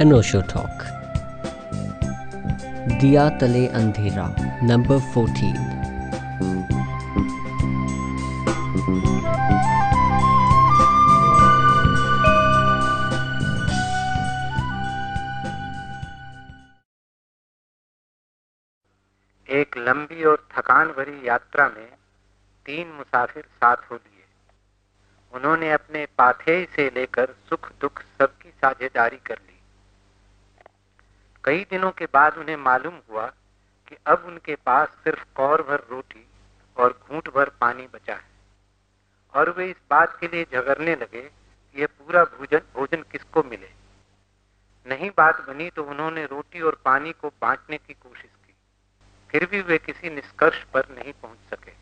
अनोशो talk दिया तले अंधेरा नंबर फोर्टीन एक लंबी और थकान भरी यात्रा में तीन मुसाफिर साथ हो लिए उन्होंने अपने पाथेय से लेकर सुख दुख सबकी साझेदारी कर ली। कई दिनों के बाद उन्हें मालूम हुआ कि अब उनके पास सिर्फ़ कौर भर रोटी और घूट भर पानी बचा है। और वे इस बात के लिए झगड़ने लगे कि यह पूरा भोजन भोजन किसको मिले? नहीं बात बनी तो उन्होंने रोटी और पानी को बांटने की कोशिश की। फिर भी वे किसी निष्कर्ष पर नहीं पहुँच सके।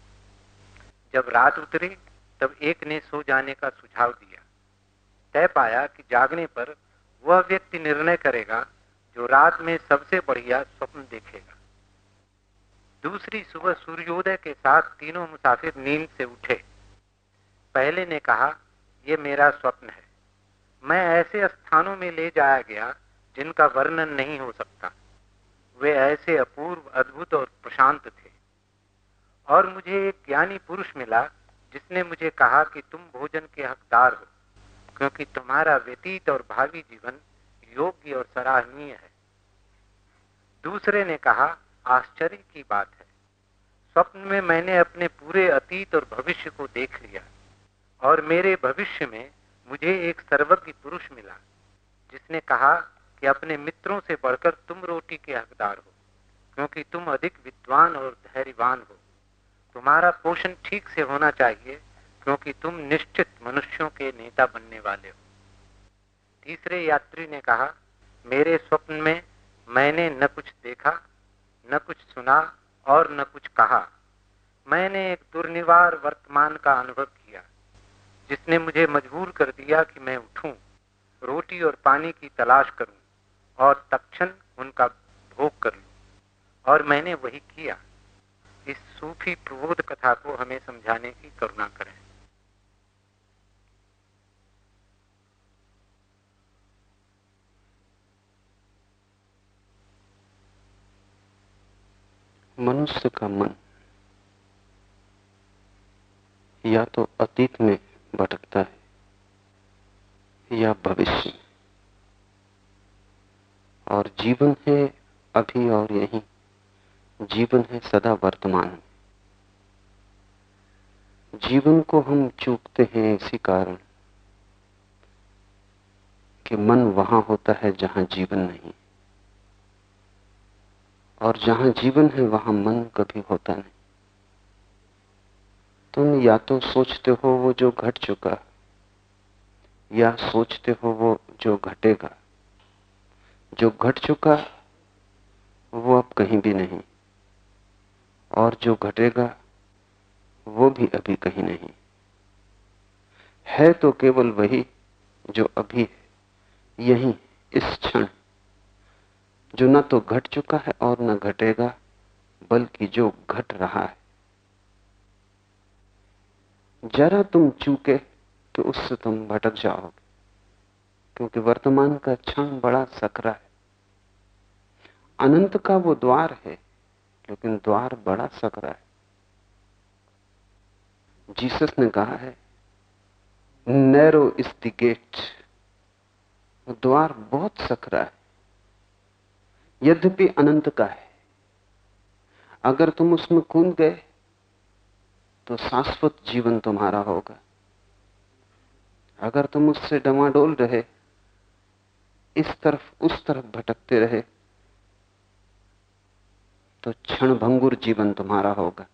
जब रात उतरी, तब एक ने सो जाने का सुझाव दिया। तय पाया कि जागने पर वह व्यक्ति निर्णय करेगा जो रात में सबसे बढ़िया स्वप्न देखेगा। दूसरी सुबह सूर्योदय के साथ तीनों मुसाफिर नींद से उठे। पहले ने कहा यह मेरा स्वप्न है। मैं ऐसे स्थानों में ले जाया गया जिनका वर्णन नहीं हो सकता। वे ऐसे अपूर्व, अद्भुत और प्रशांत थे। और मुझे एक ज्ञानी पुरुष मिला जिसने मुझे कहा कि तुम भोजन के हकदार हो, क्योंकि तुम्हारा व्यतीत और भावी जीवन योग्य और सराहनीय है। दूसरे ने कहा, आश्चर्य की बात है। स्वप्न में मैंने अपने पूरे अतीत और भविष्य को देख लिया और मेरे भविष्य में मुझे एक सर्वज्ञ पुरुष मिला, जिसने कहा कि अपने मित्रों से बढ़कर तुम रोटी के हकदार हो, क्योंकि तुम अधिक विद्वान और धैर्यवान हो। तुम्हारा पोषण ठीक से होना चाहिए, क्योंकि तुम निश्चित मनुष्यों के नेता बनने वाले हो। तीसरे यात्री ने कहा मेरे स्वप्न में मैंने न कुछ देखा न कुछ सुना और न कुछ कहा। मैंने एक दुर्निवार वर्तमान का अनुभव किया जिसने मुझे मजबूर कर दिया कि मैं उठूं, रोटी और पानी की तलाश करूँ और तक्षण उनका भोग कर लूँ। और मैंने वही किया। इस सूफी प्रबोध कथा को हमें समझाने की करुणा करें। मनुष्य का मन या तो अतीत में भटकता है या भविष्य में। और जीवन है अभी और यही। जीवन है सदा वर्तमान जीवन को हम चूकते हैं इसी कारण कि मन वहाँ होता है जहाँ जीवन नहीं। और जहाँ जीवन है, वहाँ मन कभी होता नहीं। तुम या तो सोचते हो वो जो घट चुका, या सोचते हो वो जो घटेगा। जो घट चुका, वो अब कहीं भी नहीं, और जो घटेगा, वो भी अभी कहीं नहीं। है तो केवल वही जो अभी है, यही इस क्षण। जो न तो घट चुका है और न घटेगा, बल्कि जो घट रहा है। जरा तुम चूके तो उससे तुम भटक जाओगे, क्योंकि वर्तमान का क्षण बड़ा सकरा है। अनंत का वो द्वार है, लेकिन द्वार बड़ा सकरा है। जीसस ने कहा है, नैरो इज़ द गेट द्वार बहुत सकरा है। यद्यपि अनंत का है। अगर तुम उसमें कूद गए तो शाश्वत जीवन तुम्हारा होगा। अगर तुम उससे डमाडोल रहे, इस तरफ़ उस तरफ़ भटकते रहे तो क्षण भंगुर जीवन तुम्हारा होगा।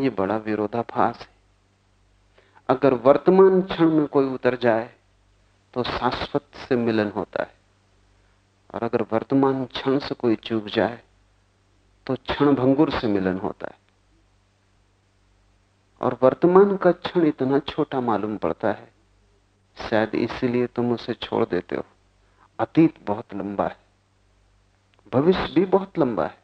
ये बड़ा विरोधाभास है। अगर वर्तमान क्षण में कोई उतर जाए तो शाश्वत से मिलन होता है। और अगर वर्तमान क्षण से कोई चूक जाए तो क्षण भंगुर से मिलन होता है। और वर्तमान का क्षण इतना छोटा मालूम पड़ता है, शायद इसीलिए तुम उसे छोड़ देते हो। अतीत बहुत लंबा है, भविष्य भी बहुत लंबा है।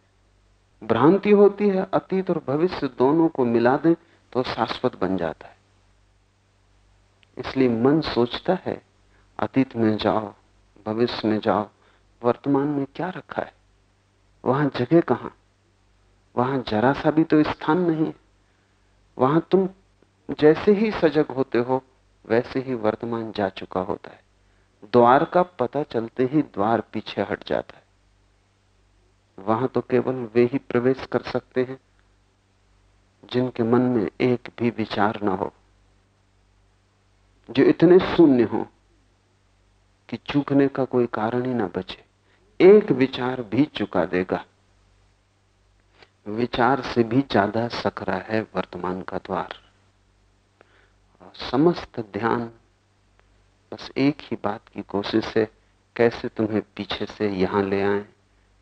भ्रांति होती है अतीत और भविष्य दोनों को मिला दें तो शाश्वत बन जाता है। इसलिए मन सोचता है, अतीत में जाओ, भविष्य में जाओ वर्तमान में क्या रखा है? वहाँ जगह कहाँ? वहाँ जरा सा भी तो स्थान नहीं वहाँ तुम जैसे ही सजग होते हो, वैसे ही वर्तमान जा चुका होता है। द्वार का पता चलते ही द्वार पीछे हट जाता है। वहाँ तो केवल वे ही प्रवेश कर सकते हैं, जिनके मन में एक भी विचार ना हो। जो इतने शून्य हो कि चूकने का कोई कारण ही ना बचे। एक विचार भी चुका देगा। विचार से भी ज़्यादा सकरा है वर्तमान का द्वार। समस्त ध्यान बस एक ही बात की कोशिश है, कैसे तुम्हें पीछे से यहाँ ले आए?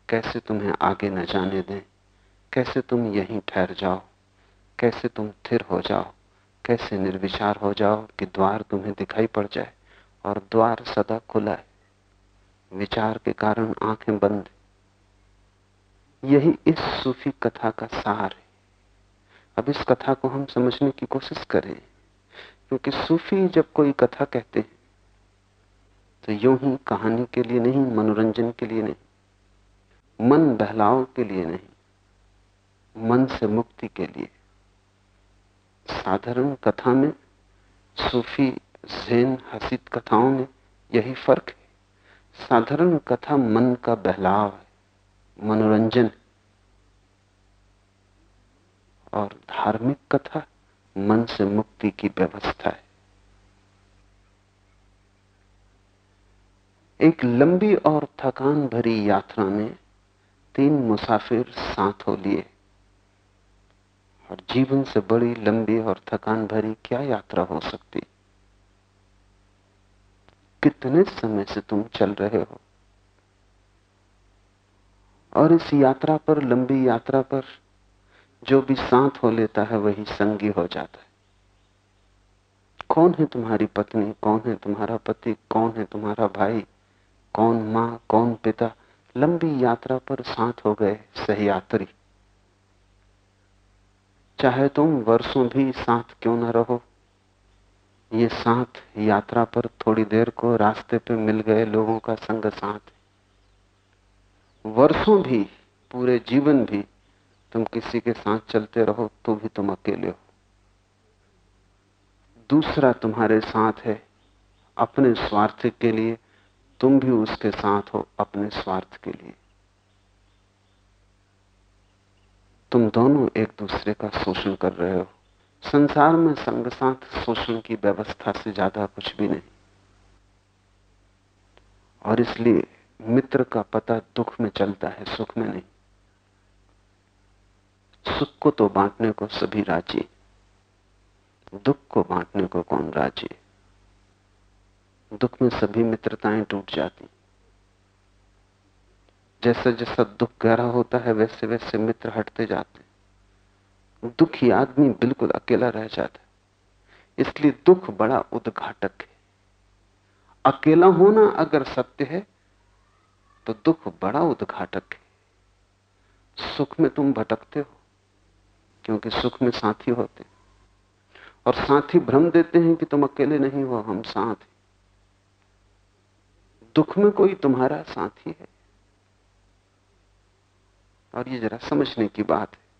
कैसे तुम्हें आगे न जाने दें? कैसे तुम यहीं ठहर जाओ? कैसे तुम स्थिर हो जाओ? कैसे निर्विचार हो जाओ कि द्वार तुम्हें दिखाई पड़ जाए? और द्वार सदा खुला है। विचार के कारण आँखें बंद यही इस सूफी कथा का सार है। अब इस कथा को हम समझने की कोशिश करें, क्योंकि सूफी जब कोई कथा कहते हैं तो यूँ ही कहानी के लिए नहीं, मनोरंजन के लिए नहीं, मन बहलाव के लिए नहीं, मन से मुक्ति के लिए। साधारण कथा में, सूफी जैन हसीद कथाओं में यही फ़र्क है। साधारण कथा मन का बहलाव है, मनोरंजन और धार्मिक कथा मन से मुक्ति की व्यवस्था है। एक लंबी और थकान भरी यात्रा में तीन मुसाफिर साथ हो लिए। और जीवन से बड़ी लंबी और थकान भरी क्या यात्रा हो सकती? कितने समय से तुम चल रहे हो? और इस यात्रा पर, लंबी यात्रा पर, जो भी साथ हो लेता है, वही संगी हो जाता है। कौन है तुम्हारी पत्नी? कौन है तुम्हारा पति? कौन है तुम्हारा भाई? कौन माँ? कौन पिता? लंबी यात्रा पर साथ हो गए सही यात्री। चाहे तुम वर्षों भी साथ क्यों न रहो ये साथ यात्रा पर थोड़ी देर को रास्ते पे मिल गए लोगों का संग साथ। वर्षों भी, पूरे जीवन भी तुम किसी के साथ चलते रहो तो भी तुम अकेले हो। दूसरा तुम्हारे साथ है, अपने स्वार्थ के लिए, तुम भी उसके साथ हो, अपने स्वार्थ के लिए। तुम दोनों एक दूसरे का शोषण कर रहे हो। संसार में संग साथ शोषण की व्यवस्था से ज़्यादा कुछ भी नहीं। और इसलिए मित्र का पता दुख में चलता है, सुख में नहीं। सुख को तो बांटने को सभी राज़ी दुख को बांटने को कौन राज़ी दुख में सभी मित्रताएँ टूट जाती जैसा जैसा दुख गहरा होता है, वैसे वैसे मित्र हटते जाते दुखी आदमी बिल्कुल अकेला रह जाता है। इसलिए दुख बड़ा उद्घाटक है। अकेला होना अगर सत्य है तो दुख बड़ा उद्घाटक है। सुख में तुम भटकते हो, क्योंकि सुख में साथी होते और साथी भ्रम देते हैं कि तुम अकेले नहीं हो, हम साथ दुख में कोई तुम्हारा साथी है? और ये जरा समझने की बात है।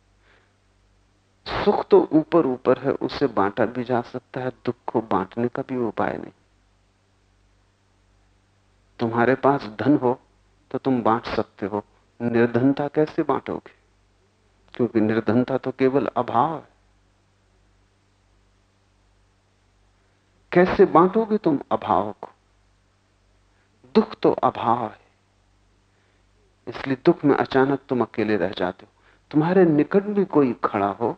सुख तो ऊपर ऊपर है उसे बांटा भी जा सकता है, दुख को बांटने का भी उपाय नहीं। तुम्हारे पास धन हो तो तुम बांट सकते हो। निर्धनता कैसे बांटोगे? क्योंकि निर्धनता तो केवल अभाव है। कैसे बांटोगे तुम अभाव को? दुख तो अभाव है। इसलिए दुख में अचानक तुम अकेले रह जाते हो। तुम्हारे निकट भी कोई खड़ा हो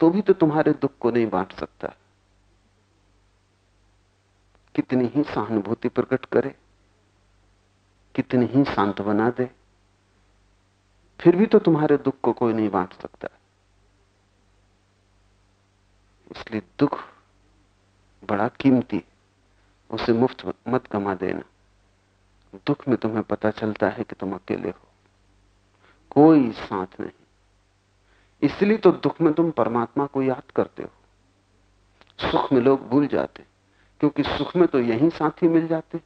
तो भी तो तुम्हारे दुख को नहीं बांट सकता। कितनी ही सहानुभूति प्रकट करे, कितनी ही सांत्वना दे, फिर भी तो तुम्हारे दुख को कोई नहीं बांट सकता। इसलिए दुख बड़ा कीमती उसे मुफ़्त मत कमा देना। दुख में तुम्हें पता चलता है कि तुम अकेले हो। कोई साथ नहीं। इसलिए तो दुख में तुम परमात्मा को याद करते हो। सुख में लोग भूल जाते, क्योंकि सुख में तो यही साथी मिल जाते।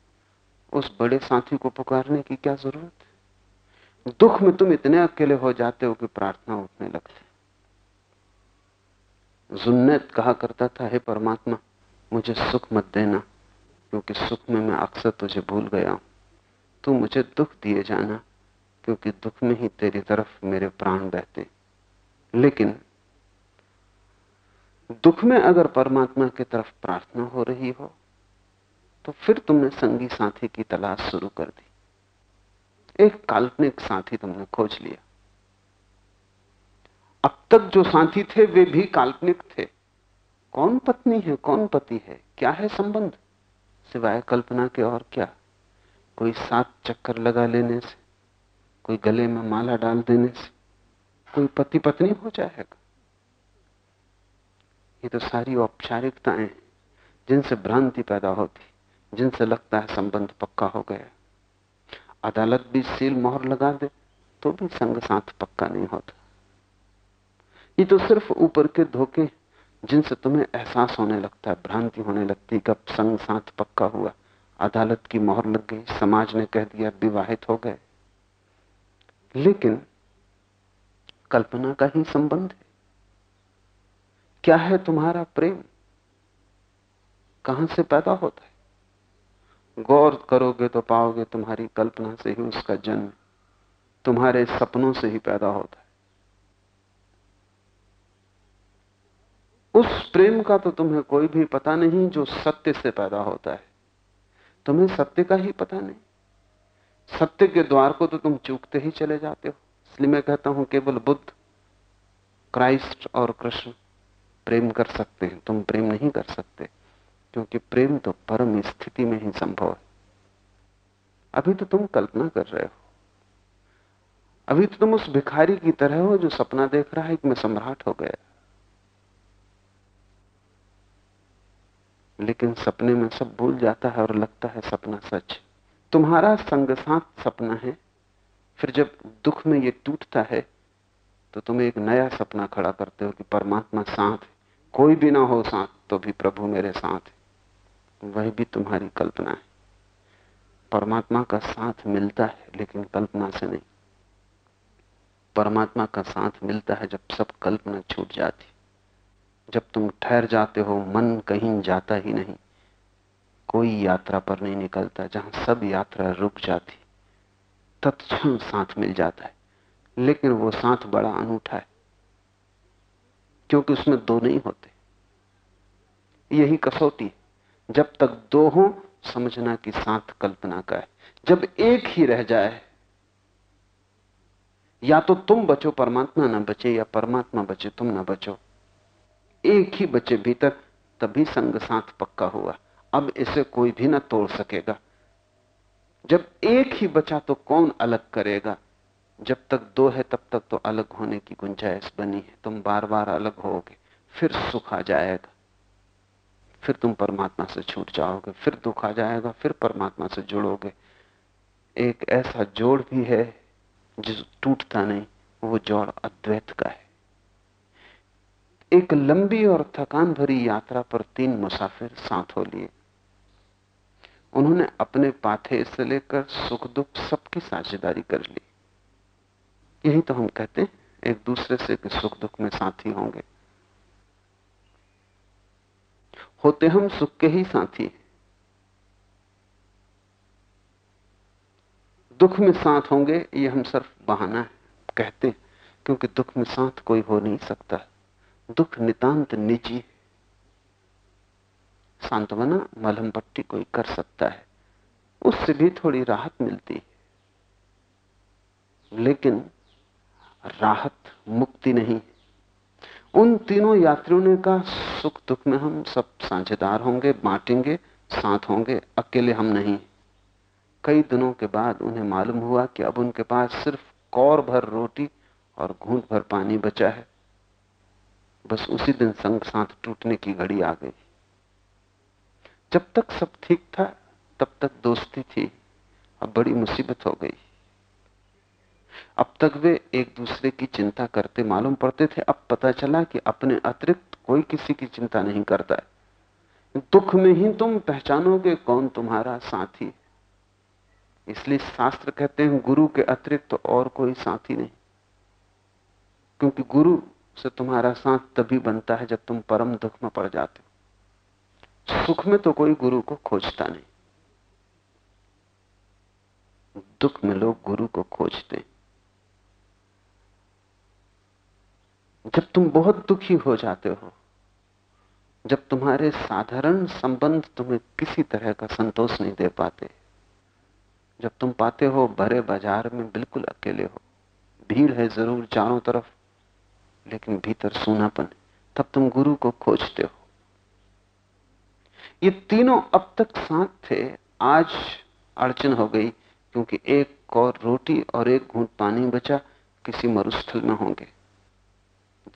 उस बड़े साथी को पुकारने की क्या ज़रूरत है? दुख में तुम इतने अकेले हो जाते हो कि प्रार्थना उठने लगती। जुन्नत कहा करता था, हे परमात्मा, मुझे सुख मत देना, क्योंकि सुख में मैं अक्सर तुझे भूल गया हूँ। तू मुझे दुख दिए जाना, क्योंकि दुख में ही तेरी तरफ़ मेरे प्राण बहते। लेकिन दुख में अगर परमात्मा की तरफ़ प्रार्थना हो रही हो तो फिर तुमने संगी साथी की तलाश शुरू कर दी। एक काल्पनिक साथी तुमने खोज लिया। अब तक जो साथी थे, वे भी काल्पनिक थे। कौन पत्नी है, कौन पति है, क्या है संबंध? सिवाय कल्पना के और क्या? कोई सात चक्कर लगा लेने से, कोई गले में माला डाल देने से। कोई पति पत्नी हो जाएगा। ये तो सारी औपचारिकताएँ जिनसे भ्रांति पैदा होती, जिनसे लगता है संबंध पक्का हो गया। अदालत भी सील मोहर लगा दे तो भी संग साथ पक्का नहीं होता। ये तो सिर्फ़ ऊपर के धोखे जिनसे तुम्हें एहसास होने लगता है, भ्रांति होने लगती कब संग साथ पक्का हुआ। अदालत की मोहर लग गई, समाज ने कह दिया, विवाहित हो गए। लेकिन कल्पना का ही संबंध है। क्या है तुम्हारा प्रेम? कहाँ से पैदा होता है? गौर करोगे तो पाओगे तुम्हारी कल्पना से ही उसका जन्म, तुम्हारे सपनों से ही पैदा होता है। उस प्रेम का तो तुम्हें कोई भी पता नहीं जो सत्य से पैदा होता है। तुम्हें सत्य का ही पता नहीं। सत्य के द्वार को तो तुम चूकते ही चले जाते हो। इसलिए मैं कहता हूँ, केवल बुद्ध, क्राइस्ट और कृष्ण प्रेम कर सकते हैं। तुम प्रेम नहीं कर सकते, क्योंकि प्रेम तो परम स्थिति में ही संभव है। अभी तो तुम कल्पना कर रहे हो। अभी तो तुम उस भिखारी की तरह हो जो सपना देख रहा है कि मैं सम्राट हो गया। लेकिन सपने में सब भूल जाता है और लगता है सपना सच। तुम्हारा संग साथ सपना है फिर जब दुख में ये टूटता है तो तुम एक नया सपना खड़ा करते हो कि परमात्मा साथ है। कोई भी ना हो साथ तो भी प्रभु मेरे साथ है। वह भी तुम्हारी कल्पना है। परमात्मा का साथ मिलता है, लेकिन कल्पना से नहीं। परमात्मा का साथ मिलता है जब सब कल्पना छूट जाती। जब तुम ठहर जाते हो, मन कहीं जाता ही नहीं। कोई यात्रा पर नहीं निकलता, जहाँ सब यात्रा रुक जाती। तत्क्षण साथ मिल जाता है। लेकिन वो साथ बड़ा अनूठा है, क्योंकि उसमें दो नहीं होते। यही कसौटी जब तक दो हो, समझना कि साथ कल्पना का है। जब एक ही रह जाए, या तो तुम बचो, परमात्मा ना बचे, या परमात्मा बचे, तुम ना बचो। एक ही बचे भीतर, तभी संग साथ पक्का हुआ। अब इसे कोई भी ना तोड़ सकेगा। जब एक ही बचा तो कौन अलग करेगा? जब तक दो है, तब तक तो अलग होने की गुंजाइश बनी है। तुम बार बार अलग होगे फिर सुख आ जाएगा। फिर तुम परमात्मा से छूट जाओगे, फिर दुख आ जाएगा, फिर परमात्मा से जुड़ोगे। एक ऐसा जोड़ भी है, जिस टूटता नहीं, वो जोड़ अद्वैत का है। एक लंबी और थकान भरी यात्रा पर तीन मुसाफिर साथ हो लिए। उन्होंने अपने पाथे से लेकर सुख दुख सबकी साझेदारी कर ली। यही तो हम कहते हैं, एक दूसरे से कि सुख दुख में साथी होंगे। होते हम सुख के ही साथी दुख में साथ होंगे, ये हम सिर्फ़ बहाना है, कहते क्योंकि दुख में साथ कोई हो नहीं सकता। दुख नितांत निजी सांत्वना मलहम पट्टी कोई कर सकता है। उससे भी थोड़ी राहत मिलती है। लेकिन राहत मुक्ति नहीं उन तीनों यात्रियों ने कहा, सुख दुख में हम सब साझेदार होंगे, बांटेंगे, साथ होंगे, अकेले हम नहीं कई दिनों के बाद उन्हें मालूम हुआ कि अब उनके पास सिर्फ़ कौर भर रोटी और घूंट भर पानी बचा है। बस उसी दिन संग साथ टूटने की घड़ी आ गई। जब तक सब ठीक था, तब तक दोस्ती थी। अब बड़ी मुसीबत हो गई। अब तक वे एक दूसरे की चिंता करते मालूम पड़ते थे। अब पता चला कि अपने अतिरिक्त कोई किसी की चिंता नहीं करता है। दुख में ही तुम पहचानोगे कौन तुम्हारा साथी इसलिए शास्त्र कहते हैं, गुरु के अतिरिक्त तो और कोई साथी नहीं। क्योंकि गुरु से तुम्हारा साथ तभी बनता है जब तुम परम दुख में पड़ जाते हो। सुख में तो कोई गुरु को खोजता नहीं। दुख में लोग गुरु को खोजते हैं। जब तुम बहुत दुखी हो जाते हो, जब तुम्हारे साधारण संबंध तुम्हें किसी तरह का संतोष नहीं दे पाते, जब तुम पाते हो भरे बाज़ार में बिल्कुल अकेले हो, भीड़ है ज़रूर चारों तरफ़, लेकिन भीतर सूनापन तब तुम गुरु को खोजते हो। ये तीनों अब तक साथ थे। आज अड़चन हो गई, क्योंकि एक और रोटी और एक घूंट पानी बचा, किसी मरुस्थल में होंगे।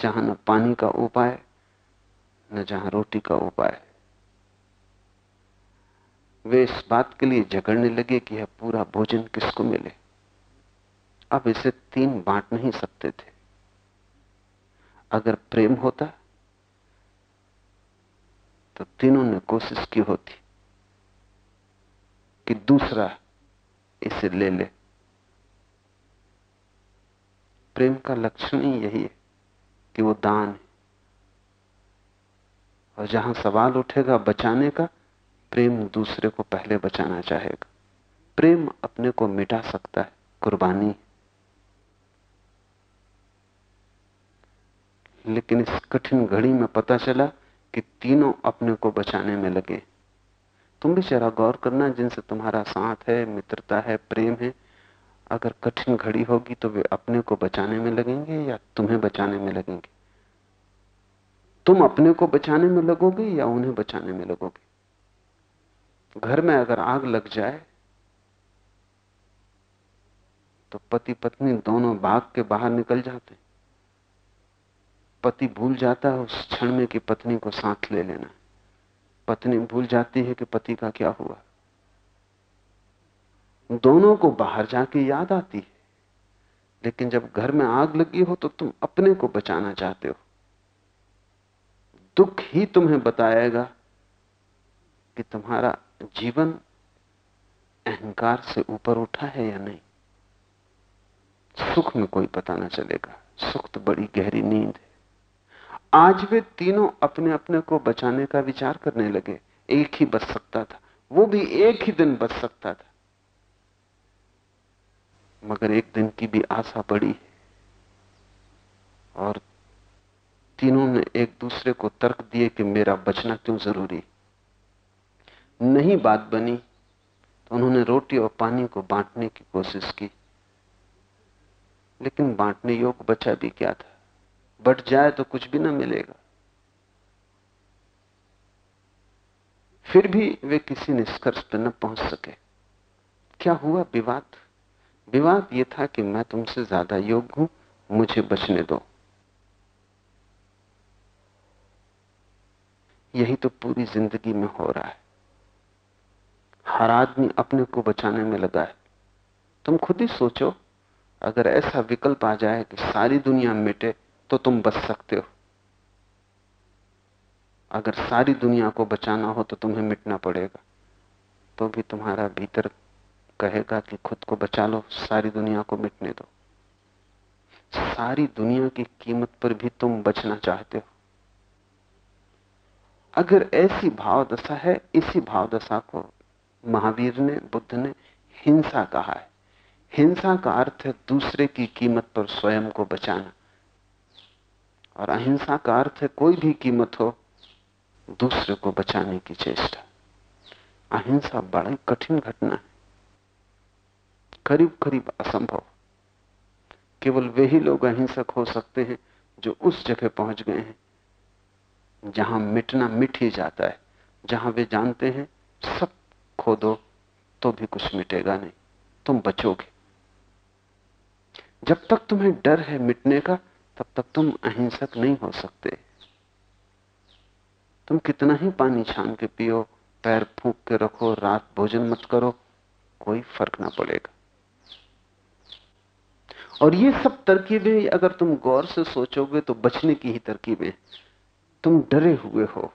जहाँ न पानी का उपाय, न जहाँ रोटी का उपाय। वे इस बात के लिए झगड़ने लगे कि यह पूरा भोजन किसको मिले। अब इसे तीन बांट नहीं सकते थे। अगर प्रेम होता तो तीनों ने कोशिश की होती कि दूसरा इसे ले ले। प्रेम का लक्षण ही यही है कि वो दान है। और जहाँ सवाल उठेगा बचाने का, प्रेम दूसरे को पहले बचाना चाहेगा। प्रेम अपने को मिटा सकता है, कुर्बानी लेकिन इस कठिन घड़ी में पता चला कि तीनों अपने को बचाने में लगे। तुम भी जरा गौर करना, जिनसे तुम्हारा साथ है, मित्रता है, प्रेम है, अगर कठिन घड़ी होगी तो वे अपने को बचाने में लगेंगे या तुम्हें बचाने में लगेंगे? तुम अपने को बचाने में लगोगे या उन्हें बचाने में लगोगे? घर में अगर आग लग जाए तो पति पत्नी दोनों भाग के बाहर निकल जाते। पति भूल जाता है, उस क्षण में कि पत्नी को साथ ले लेना। पत्नी भूल जाती है कि पति का क्या हुआ। दोनों को बाहर जाके याद आती है। लेकिन जब घर में आग लगी हो तो तुम अपने को बचाना चाहते हो। दुख ही तुम्हें बताएगा कि तुम्हारा जीवन अहंकार से ऊपर उठा है या नहीं। सुख में कोई पता ना चलेगा। सुख तो बड़ी गहरी नींद है। आज वे तीनों अपने अपने को बचाने का विचार करने लगे। एक ही बच सकता था। वो भी एक ही दिन बच सकता था। मगर एक दिन की भी आशा पड़ी और तीनों ने एक दूसरे को तर्क दिए कि मेरा बचना क्यों ज़रूरी? नहीं बात बनी तो उन्होंने रोटी और पानी को बांटने की कोशिश की। लेकिन बांटने योग बचा भी क्या था? बट जाए तो कुछ भी ना मिलेगा। फिर भी वे किसी निष्कर्ष पर न पहुँच सके। क्या हुआ विवाद? विवाद यह था कि मैं तुमसे ज़्यादा योग्य हूँ, मुझे बचने दो। यही तो पूरी ज़िंदगी में हो रहा है। हर आदमी अपने को बचाने में लगा है। तुम खुद ही सोचो, अगर ऐसा विकल्प आ जाए कि सारी दुनिया मिटे तो तुम बच सकते हो। अगर सारी दुनिया को बचाना हो तो तुम्हें मिटना पड़ेगा। तो भी तुम्हारा भीतर कहेगा कि खुद को बचा लो, सारी दुनिया को मिटने दो। सारी दुनिया की कीमत पर भी तुम बचना चाहते हो। अगर ऐसी भाव दशा है, इसी भाव दशा को महावीर ने, बुद्ध ने हिंसा कहा है। हिंसा का अर्थ है दूसरे की कीमत पर स्वयं को बचाना। और अहिंसा का अर्थ है कोई भी कीमत हो, दूसरे को बचाने की चेष्टा। अहिंसा बड़ा कठिन घटना है। करीब करीब असंभव। केवल वे ही लोग अहिंसक हो सकते हैं जो उस जगह पहुँच गए हैं, जहाँ मिटना मिट ही जाता है। जहाँ वे जानते हैं, सब खो दो तो भी कुछ मिटेगा नहीं। तुम बचोगे। जब तक तुम्हें डर है मिटने का तब तक तुम अहिंसक नहीं हो सकते। तुम कितना ही पानी छान के पियो, पैर फूक के रखो, रात भोजन मत करो, कोई फ़र्क ना पड़ेगा। और ये सब तरकीबें अगर तुम गौर से सोचोगे तो बचने की ही तरकीबें। तुम डरे हुए हो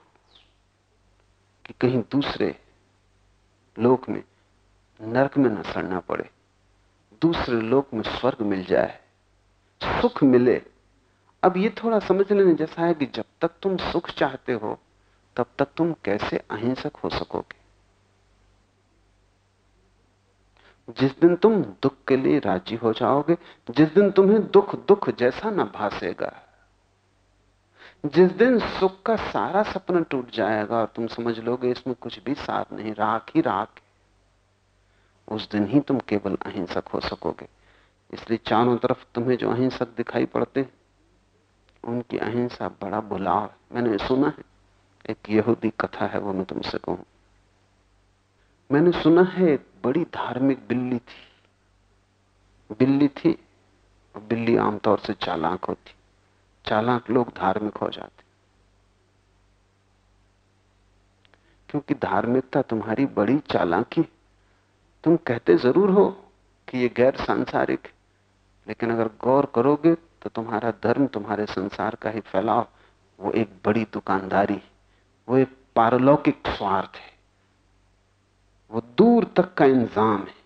कि कहीं दूसरे लोक में नरक में न सड़ना पड़े, दूसरे लोक में स्वर्ग मिल जाए, सुख मिले अब ये थोड़ा समझ लेने जैसा है कि जब तक तुम सुख चाहते हो, तब तक तुम कैसे अहिंसक हो सकोगे? जिस दिन तुम दुख के लिए राज़ी हो जाओगे, जिस दिन तुम्हें दुख दुख जैसा ना भासेगा, जिस दिन सुख का सारा सपना टूट जाएगा और तुम समझ लोगे इसमें कुछ भी साथ नहीं, राख ही राख उस दिन ही तुम केवल अहिंसक हो सकोगे। इसलिए चारों तरफ़ तुम्हें जो अहिंसक दिखाई पड़ते उनकी अहिंसा बड़ा बुलाव मैंने सुना है। एक यहूदी कथा है, वो मैं तुमसे कहूँ। मैंने सुना है, एक बड़ी धार्मिक बिल्ली थी। बिल्ली थी, और बिल्ली आमतौर से चालाक होती। चालाक लोग धार्मिक हो जाते। क्योंकि धार्मिकता तुम्हारी बड़ी चालाकी तुम कहते ज़रूर हो कि ये गैर सांसारिक लेकिन अगर गौर करोगे तो तुम्हारा धर्म, तुम्हारे संसार का ही फैलाव, वो एक बड़ी दुकानदारी, वो एक पारलौकिक स्वार्थ है। वो दूर तक का इंजाम है।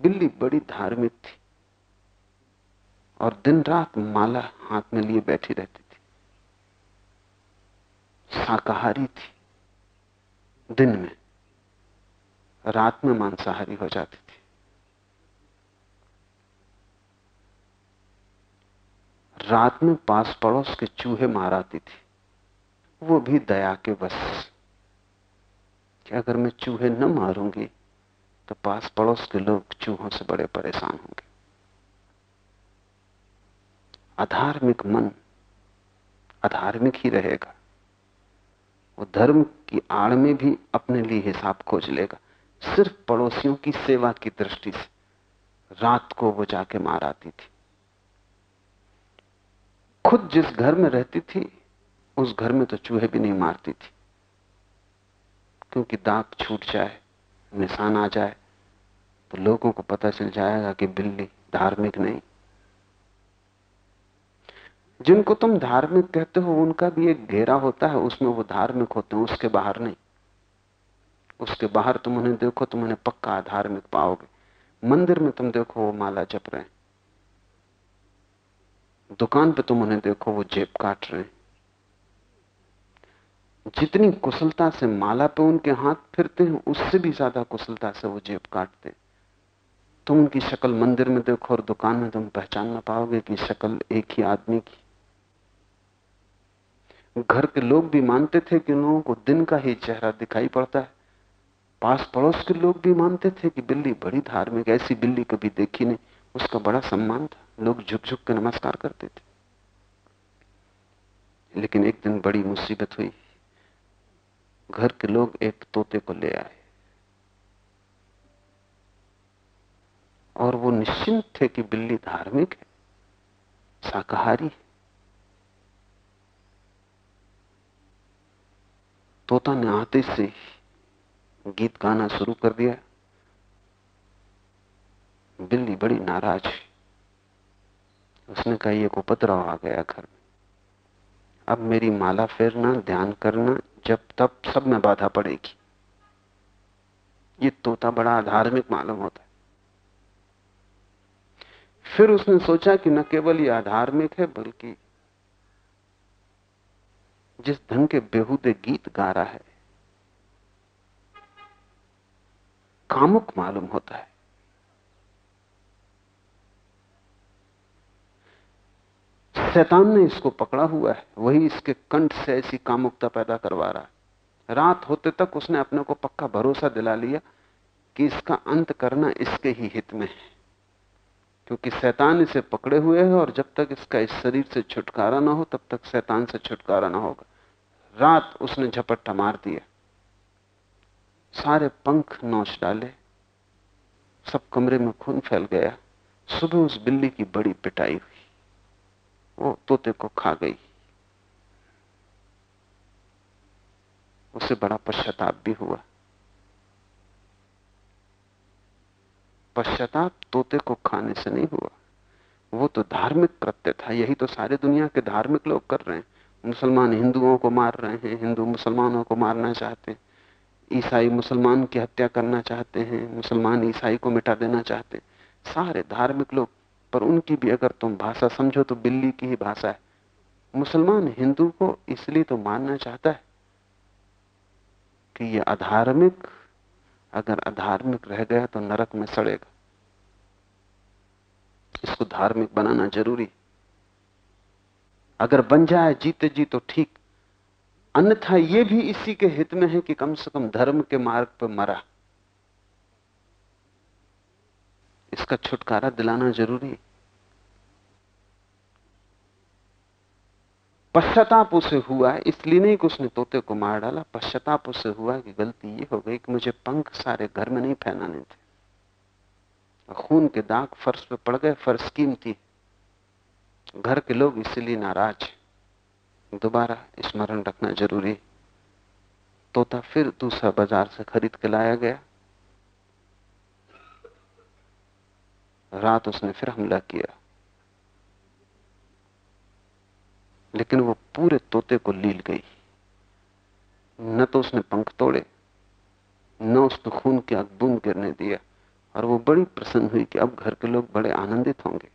बिल्ली बड़ी धार्मिक थी और दिन रात माला हाथ में लिए बैठी रहती थी। शाकाहारी थी। दिन में, रात में मांसाहारी हो जाती थी। रात में पास पड़ोस के चूहे माराती थी। वो भी दया के बस। कि अगर मैं चूहे न मारूँगी तो पास पड़ोस के लोग चूहों से बड़े परेशान होंगे। अधार्मिक मन अधार्मिक ही रहेगा। वो धर्म की आड़ में भी अपने लिए हिसाब खोज लेगा। सिर्फ़ पड़ोसियों की सेवा की दृष्टि से रात को वो जाके मार आती थी। खुद जिस घर में रहती थी, उस घर में तो चूहे भी नहीं मारती थी। क्योंकि दाग छूट जाए, निशान आ जाए तो लोगों को पता चल जाएगा कि बिल्ली धार्मिक नहीं। जिनको तुम धार्मिक कहते हो, उनका भी एक घेरा होता है, उसमें वो धार्मिक होते हैं, उसके बाहर नहीं। उसके बाहर तुम उन्हें देखो, तुम उन्हें पक्का धार्मिक पाओगे। मंदिर में तुम देखो, वो माला जप रहे हैं। दुकान पे तुम उन्हें देखो, वो जेब काट रहे हैं। जितनी कुशलता से माला पे उनके हाथ फिरते हैं, उससे भी ज़्यादा कुशलता से वो जेब काटते हैं। तुम उनकी शक्ल मंदिर में देखो और दुकान में तुम पहचान ना पाओगे कि शक्ल एक ही आदमी की। घर के लोग भी मानते थे कि लोगों को दिन का ही चेहरा दिखाई पड़ता है। पास पड़ोस के लोग भी मानते थे कि बिल्ली बड़ी धार्मिक ऐसी बिल्ली कभी देखी नहीं। उसका बड़ा सम्मान था। लोग झुक झुक के नमस्कार करते थे। लेकिन एक दिन बड़ी मुसीबत हुई। घर के लोग एक तोते को ले आए। और वो निश्चिंत थे कि बिल्ली धार्मिक है, शाकाहारी है। तोता ने आते से गीत गाना शुरू कर दिया। बिल्ली बड़ी नाराज़ उसने कहा, ये उपद्रव आ गया घर में। अब मेरी माला फेरना, ध्यान करना, जब तब सब में बाधा पड़ेगी। ये तोता बड़ा धार्मिक मालूम होता है। फिर उसने सोचा कि न केवल ये आधार्मिक है, बल्कि जिस ढंग के बेहूदे गीत गा रहा है, कामुक मालूम होता है। शैतान ने इसको पकड़ा हुआ है। वही इसके कंठ से ऐसी कामुकता पैदा करवा रहा है। रात होते तक उसने अपने को पक्का भरोसा दिला लिया कि इसका अंत करना इसके ही हित में है। क्योंकि शैतान इसे पकड़े हुए है और जब तक इसका इस शरीर से छुटकारा ना हो, तब तक शैतान से छुटकारा ना होगा। रात उसने झपट्टा मार दिया। सारे पंख नोच डाले। सब कमरे में खून फैल गया। सुबह उस बिल्ली की बड़ी पिटाई हुई। वो तोते को खा गई। उसे बड़ा पश्चाताप भी हुआ। पश्चाताप तोते को खाने से नहीं हुआ। वो तो धार्मिक कृत्य था, यही तो सारे दुनिया के धार्मिक लोग कर रहे हैं। मुसलमान हिंदुओं को मार रहे हैं, हिंदू मुसलमानों को मारना चाहते हैं, ईसाई मुसलमान की हत्या करना चाहते हैं, मुसलमान ईसाई को मिटा देना चाहते हैं। सारे धार्मिक लोग पर उनकी भी अगर तुम भाषा समझो तो बिल्ली की ही भाषा है। मुसलमान हिंदू को इसलिए तो मानना चाहता है कि ये अधार्मिक, अगर अधार्मिक रह गया तो नरक में सड़ेगा। इसको धार्मिक बनाना ज़रूरी अगर बन जाए, जीते जी तो ठीक। अन्यथा यह भी इसी के हित में है कि कम से कम धर्म के मार्ग पर मरा। इसका छुटकारा दिलाना ज़रूरी पश्चाताप उसे हुआ, इसलिए नहीं कि उसने तोते को मार डाला। पश्चाताप उसे हुआ कि गलती ये हो गई कि मुझे पंख सारे घर में नहीं फैलाने थे। खून के दाग फर्श पे पड़ गए, फर्श कीमती घर के लोग इसलिए नाराज़ दोबारा स्मरण रखना ज़रूरी तोता फिर दूसरा बाज़ार से खरीद के लाया गया। रात उसने फिर हमला किया। लेकिन वो पूरे तोते को लील गई। न तो उसने पंख तोड़े, न उसने खून के अकबून गिरने दिया, और वो बड़ी प्रसन्न हुई कि अब घर के लोग बड़े आनंदित होंगे।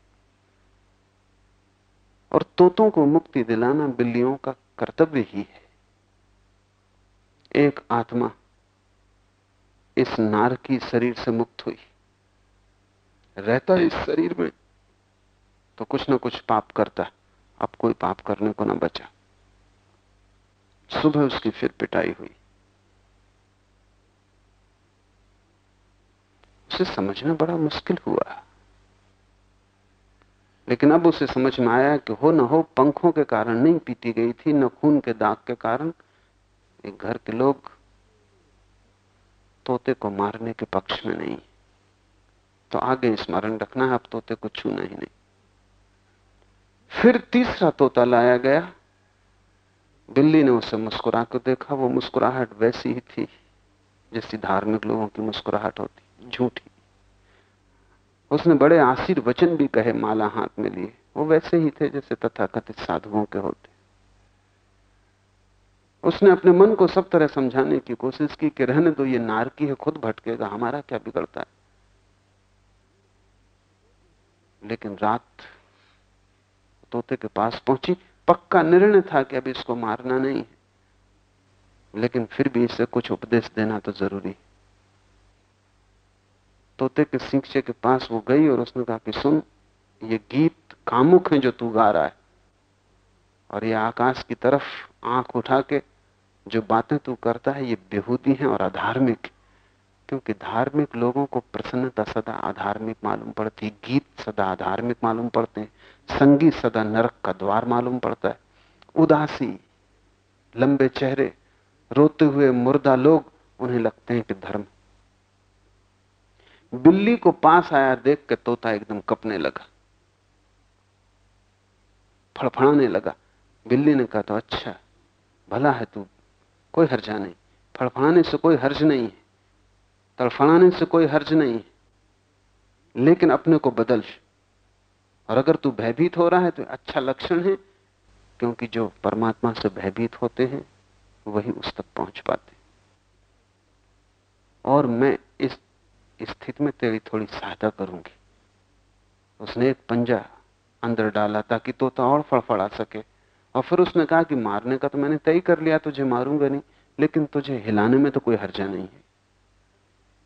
और तोतों को मुक्ति दिलाना बिल्लियों का कर्तव्य ही है। एक आत्मा इस नार की शरीर से मुक्त हुई। रहता इस शरीर में तो कुछ ना कुछ पाप करता अब कोई पाप करने को ना बचा। सुबह उसकी फिर पिटाई हुई। उसे समझना बड़ा मुश्किल हुआ। लेकिन अब उसे समझ में आया कि हो ना हो, पंखों के कारण नहीं पीती गई थी, न खून के दाग के कारण। एक घर के लोग तोते को मारने के पक्ष में नहीं। तो आगे स्मरण रखना है, अब तोते को छूना ही नहीं। फिर तीसरा तोता लाया गया। बिल्ली ने उसे मुस्कुरा कर देखा। वो मुस्कुराहट वैसी ही थी जैसी धार्मिक लोगों की मुस्कुराहट होती, झूठी। उसने बड़े आशीर वचन भी कहे, माला हाथ में लिए। वो वैसे ही थे जैसे तथाकथित साधुओं के होते। उसने अपने मन को सब तरह समझाने की कोशिश की कि रहने दो, ये नारकी है, खुद भटकेगा, हमारा क्या बिगड़ता है? लेकिन रात तोते के पास पहुँची। पक्का निर्णय था कि अब इसको मारना नहीं है। लेकिन फिर भी इसे कुछ उपदेश देना तो ज़रूरी तोते के सिंचे के पास वो गई और उसने कहा कि सुन, ये गीत कामुक है जो तू गा रहा है। और ये आकाश की तरफ़ आँख उठा के जो बातें तू करता है, ये बेहूदी हैं और अधार्मिक क्योंकि धार्मिक लोगों को प्रसन्नता सदा अधार्मिक मालूम पड़ती, गीत सदा अधार्मिक मालूम पड़ते हैं। संगीत सदा नरक का द्वार मालूम पड़ता है। उदासी, लंबे चेहरे, रोते हुए मुर्दा लोग उन्हें लगते हैं कि धर्म। बिल्ली को पास आया देख के तोता एकदम कपने लगा। फड़फड़ाने लगा। बिल्ली ने कहा तो अच्छा भला है तू, कोई हर्जा नहीं। फड़फड़ाने से कोई हर्ज नहीं है। तड़फड़ाने से कोई हर्ज नहीं है। लेकिन अपने को बदल। और अगर तू भयभीत हो रहा है तो अच्छा लक्षण है, क्योंकि जो परमात्मा से भयभीत होते हैं, वही उस तक पहुँच पाते और मैं इस स्थिति में तेरी थोड़ी सहायता करूँगी। उसने एक पंजा अंदर डाला ताकि तोता और फड़फड़ा सके। और फिर उसने कहा कि मारने का तो मैंने तय कर लिया, तुझे मारूँगा नहीं, लेकिन तुझे हिलाने में तो कोई हर्जा नहीं है।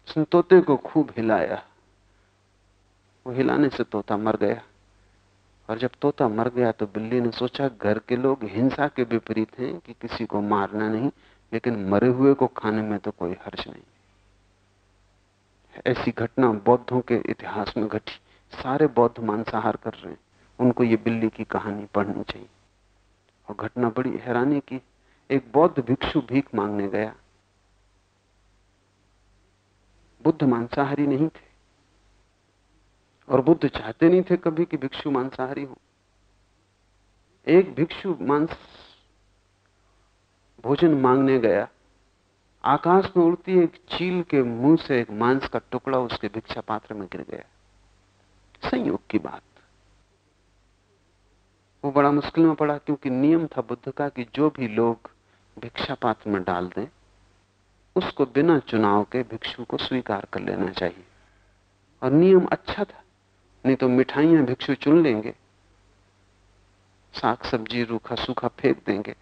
उसने तोते को खूब हिलाया। वो हिलाने से तोता मर गया। और जब तोता मर गया तो बिल्ली ने सोचा, घर के लोग हिंसा के विपरीत हैं कि किसी को मारना नहीं, लेकिन मरे हुए को खाने में तो कोई हर्ष नहीं। ऐसी घटना बौद्धों के इतिहास में घटी। सारे बौद्ध मांसाहार कर रहे हैं। उनको ये बिल्ली की कहानी पढ़नी चाहिए। और घटना बड़ी हैरानी की, एक बौद्ध भिक्षु भीख मांगने गया। बुद्ध मांसाहारी नहीं थे। और बुद्ध चाहते नहीं थे कभी कि भिक्षु मांसाहारी हो। एक भिक्षु मांस भोजन मांगने गया। आकाश में उड़ती एक चील के मुँह से एक मांस का टुकड़ा उसके भिक्षा पात्र में गिर गया। संयोग की बात। वो बड़ा मुश्किल में पड़ा क्योंकि नियम था बुद्ध का कि जो भी लोग भिक्षा पात्र में डाल दें, उसको बिना चुनाव के भिक्षु को स्वीकार कर लेना चाहिए। और नियम अच्छा था। नहीं तो मिठाइयाँ भिक्षु चुन लेंगे। साग सब्ज़ी रूखा सूखा फेंक देंगे।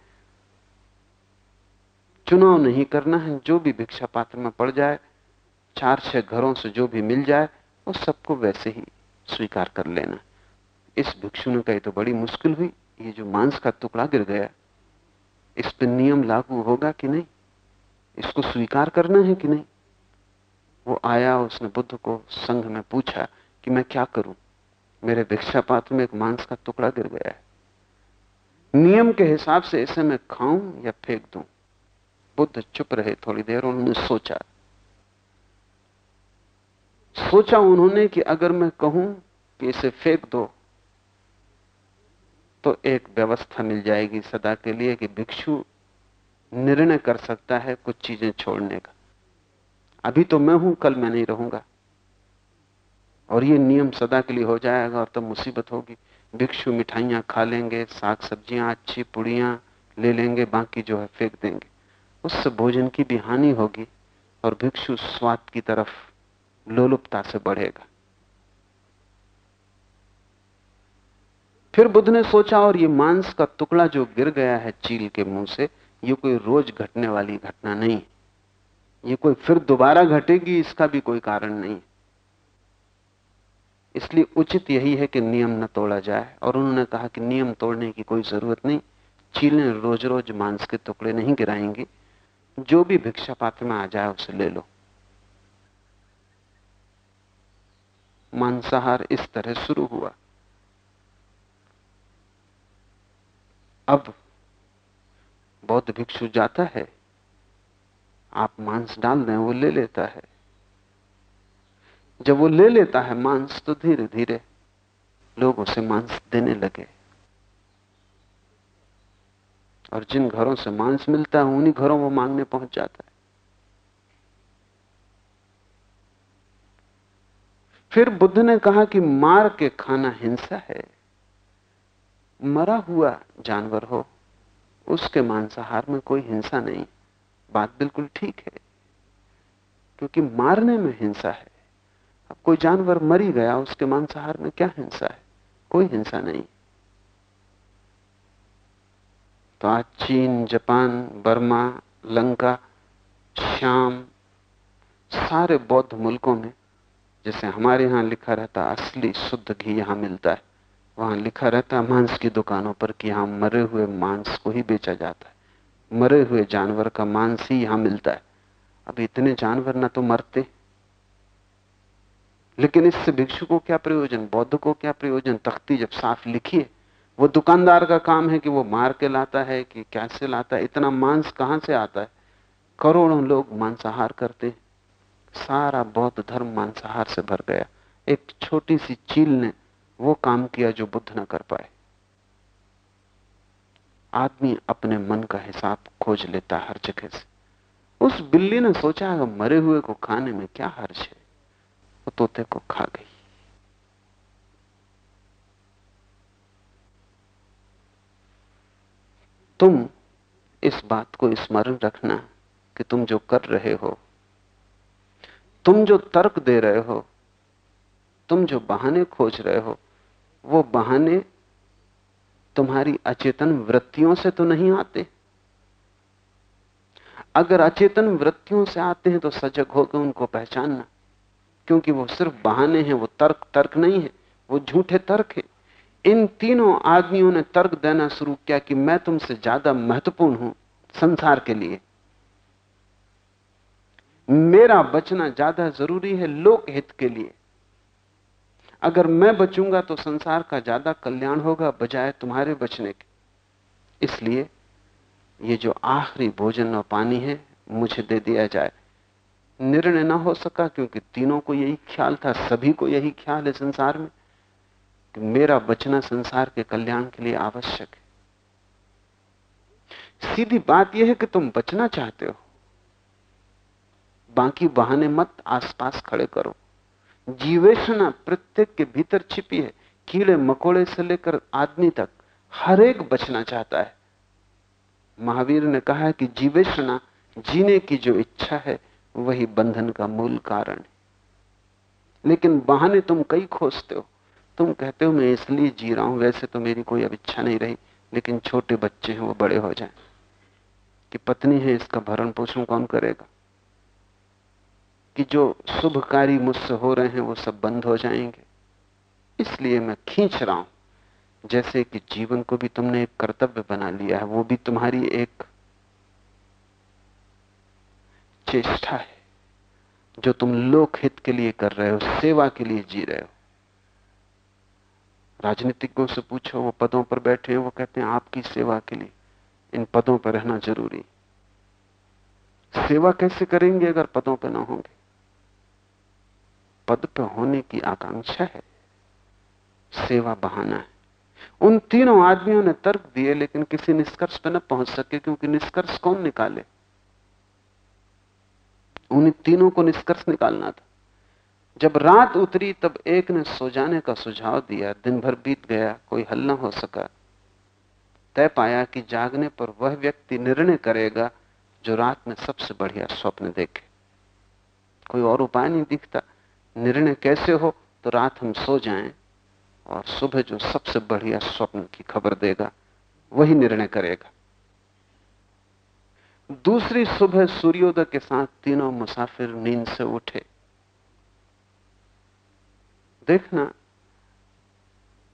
चुनाव नहीं करना है, जो भी भिक्षा पात्र में पड़ जाए, चार छह घरों से जो भी मिल जाए, वो सबको वैसे ही स्वीकार कर लेना। इस भिक्षु ने कही तो बड़ी मुश्किल हुई, ये जो मांस का टुकड़ा गिर गया, इस पर नियम लागू होगा कि नहीं? इसको स्वीकार करना है कि नहीं? वो आया, उसने बुद्ध को संघ में पूछा कि मैं क्या करूँ? मेरे भिक्षा पात्र में एक मांस का टुकड़ा गिर गया है। नियम के हिसाब से इसे मैं खाऊं या फेंक दूँ? बुद्ध चुप रहे थोड़ी देर, उन्होंने सोचा। सोचा उन्होंने कि अगर मैं कहूँ कि इसे फेंक दो तो एक व्यवस्था मिल जाएगी सदा के लिए कि भिक्षु निर्णय कर सकता है कुछ चीज़ें छोड़ने का। अभी तो मैं हूँ, कल मैं नहीं रहूँगा। और ये नियम सदा के लिए हो जाएगा और तब मुसीबत होगी। भिक्षु मिठाइयाँ खा लेंगे, साग सब्ज़ियाँ, अच्छी पुड़ियाँ ले लेंगे, बाकी जो है फेंक देंगे। उससे भोजन की भी हानि होगी और भिक्षु स्वाद की तरफ़ लोलुपता से बढ़ेगा। फिर बुद्ध ने सोचा, और ये मांस का टुकड़ा जो गिर गया है चील के मुँह से, ये कोई रोज घटने वाली घटना नहीं ये कोई फिर दोबारा घटेगी, इसका भी कोई कारण नहीं इसलिए उचित यही है कि नियम न तोड़ा जाए। और उन्होंने कहा कि नियम तोड़ने की कोई ज़रूरत नहीं। चीलें रोज रोज मांस के टुकड़े नहीं गिराएँगे। जो भी भिक्षा पात्र में आ जाए उसे ले लो। मांसाहार इस तरह शुरू हुआ। अब बौद्ध भिक्षु जाता है। आप मांस डाल दें, वो ले लेता है। जब वो ले लेता है मांस तो धीरे धीरे लोग उसे मांस देने लगे। और जिन घरों से मांस मिलता है, उन्हीं घरों वो मांगने पहुँच जाता है। फिर बुद्ध ने कहा कि मार के खाना हिंसा है। मरा हुआ जानवर हो, उसके मांसाहार में कोई हिंसा नहीं। बात बिल्कुल ठीक है, क्योंकि मारने में हिंसा है। कोई जानवर मरी गया, उसके मांसाहार में क्या हिंसा है? कोई हिंसा नहीं। तो आज चीन, जापान, बर्मा, लंका, श्याम, सारे बौद्ध मुल्कों में जैसे हमारे यहाँ लिखा रहता असली शुद्ध घी यहाँ मिलता है, वहाँ लिखा रहता है मांस की दुकानों पर कि यहाँ मरे हुए मांस को ही बेचा जाता है। मरे हुए जानवर का मांस ही यहाँ मिलता है। अब इतने जानवर ना तो मरते। लेकिन इससे भिक्षु को क्या प्रयोजन, बौद्ध को क्या प्रयोजन? तख्ती जब साफ़ लिखी है वो दुकानदार का काम है कि वो मार के लाता है कि कैसे लाता है, इतना मांस कहाँ से आता है? करोड़ों लोग मांसाहार करते हैं। सारा बौद्ध धर्म मांसाहार से भर गया। एक छोटी सी चील ने वो काम किया जो बुद्ध न कर पाए। आदमी अपने मन का हिसाब खोज लेता हर जगह से। उस बिल्ली ने सोचा मरे हुए को खाने में क्या हर्ज है? वो तोते को खा गई। तुम इस बात को स्मरण रखना कि तुम जो कर रहे हो, तुम जो तर्क दे रहे हो, तुम जो बहाने खोज रहे हो, वो बहाने तुम्हारी अचेतन वृत्तियों से तो नहीं आते। अगर अचेतन वृत्तियों से आते हैं तो सजग होकर उनको पहचानना। क्योंकि वो सिर्फ़ बहाने हैं, वो तर्क तर्क नहीं है, वो झूठे तर्क है। इन तीनों आदमियों ने तर्क देना शुरू किया कि मैं तुमसे ज़्यादा महत्वपूर्ण हूँ संसार के लिए। मेरा बचना ज़्यादा ज़रूरी है लोक हित के लिए। अगर मैं बचूँगा तो संसार का ज़्यादा कल्याण होगा बजाय तुम्हारे बचने के। इसलिए ये जो आखिरी भोजन और पानी है, मुझे दे दिया जाए। निर्णय ना हो सका, क्योंकि तीनों को यही ख्याल था, सभी को यही ख्याल है संसार में, कि मेरा बचना संसार के कल्याण के लिए आवश्यक है। सीधी बात यह है कि तुम बचना चाहते हो। बाकी बहाने मत आसपास खड़े करो। जीवेशना प्रत्येक के भीतर छिपी है। कीड़े मकोड़े से लेकर आदमी तक हर एक बचना चाहता है। महावीर ने कहा है कि जीवेशना जीने की जो इच्छा है वही बंधन का मूल कारण है। लेकिन बहाने तुम कई खोजते हो। तुम कहते हो, मैं इसलिए जी रहा हूँ, वैसे तो मेरी कोई अब इच्छा नहीं रही, लेकिन छोटे बच्चे हैं, वो बड़े हो जाएँ। कि पत्नी है, इसका भरण पोषण कौन करेगा? कि जो शुभ कार्य मुझसे हो रहे हैं, वो सब बंद हो जाएँगे। इसलिए मैं खींच रहा हूँ। जैसे कि जीवन को भी तुमने एक कर्तव्य बना लिया है, वो भी तुम्हारी एक चेष्टा है, जो तुम लोक हित के लिए कर रहे हो, सेवा के लिए जी रहे हो। राजनीतिज्ञों से पूछो, वो पदों पर बैठे हैं, वो कहते हैं, आपकी सेवा के लिए, इन पदों पर रहना ज़रूरी सेवा कैसे करेंगे अगर पदों पर ना होंगे? पद पर होने की आकांक्षा है। सेवा बहाना है। उन तीनों आदमियों ने तर्क दिए, लेकिन किसी निष्कर्ष पर न पहुँच सके, क्योंकि निष्कर्ष कौन निकाले? उन्हें तीनों को निष्कर्ष निकालना था। जब रात उतरी, तब एक ने सो जाने का सुझाव दिया। दिन भर बीत गया, कोई हल ना हो सका। तय पाया कि जागने पर वह व्यक्ति निर्णय करेगा जो रात में सबसे बढ़िया स्वप्न देखे। कोई और उपाय नहीं दिखता। निर्णय कैसे हो तो रात हम सो जाएँ और सुबह जो सबसे बढ़िया स्वप्न की खबर देगा, वही निर्णय करेगा। दूसरी सुबह सूर्योदय के साथ तीनों मुसाफिर नींद से उठे। देखना,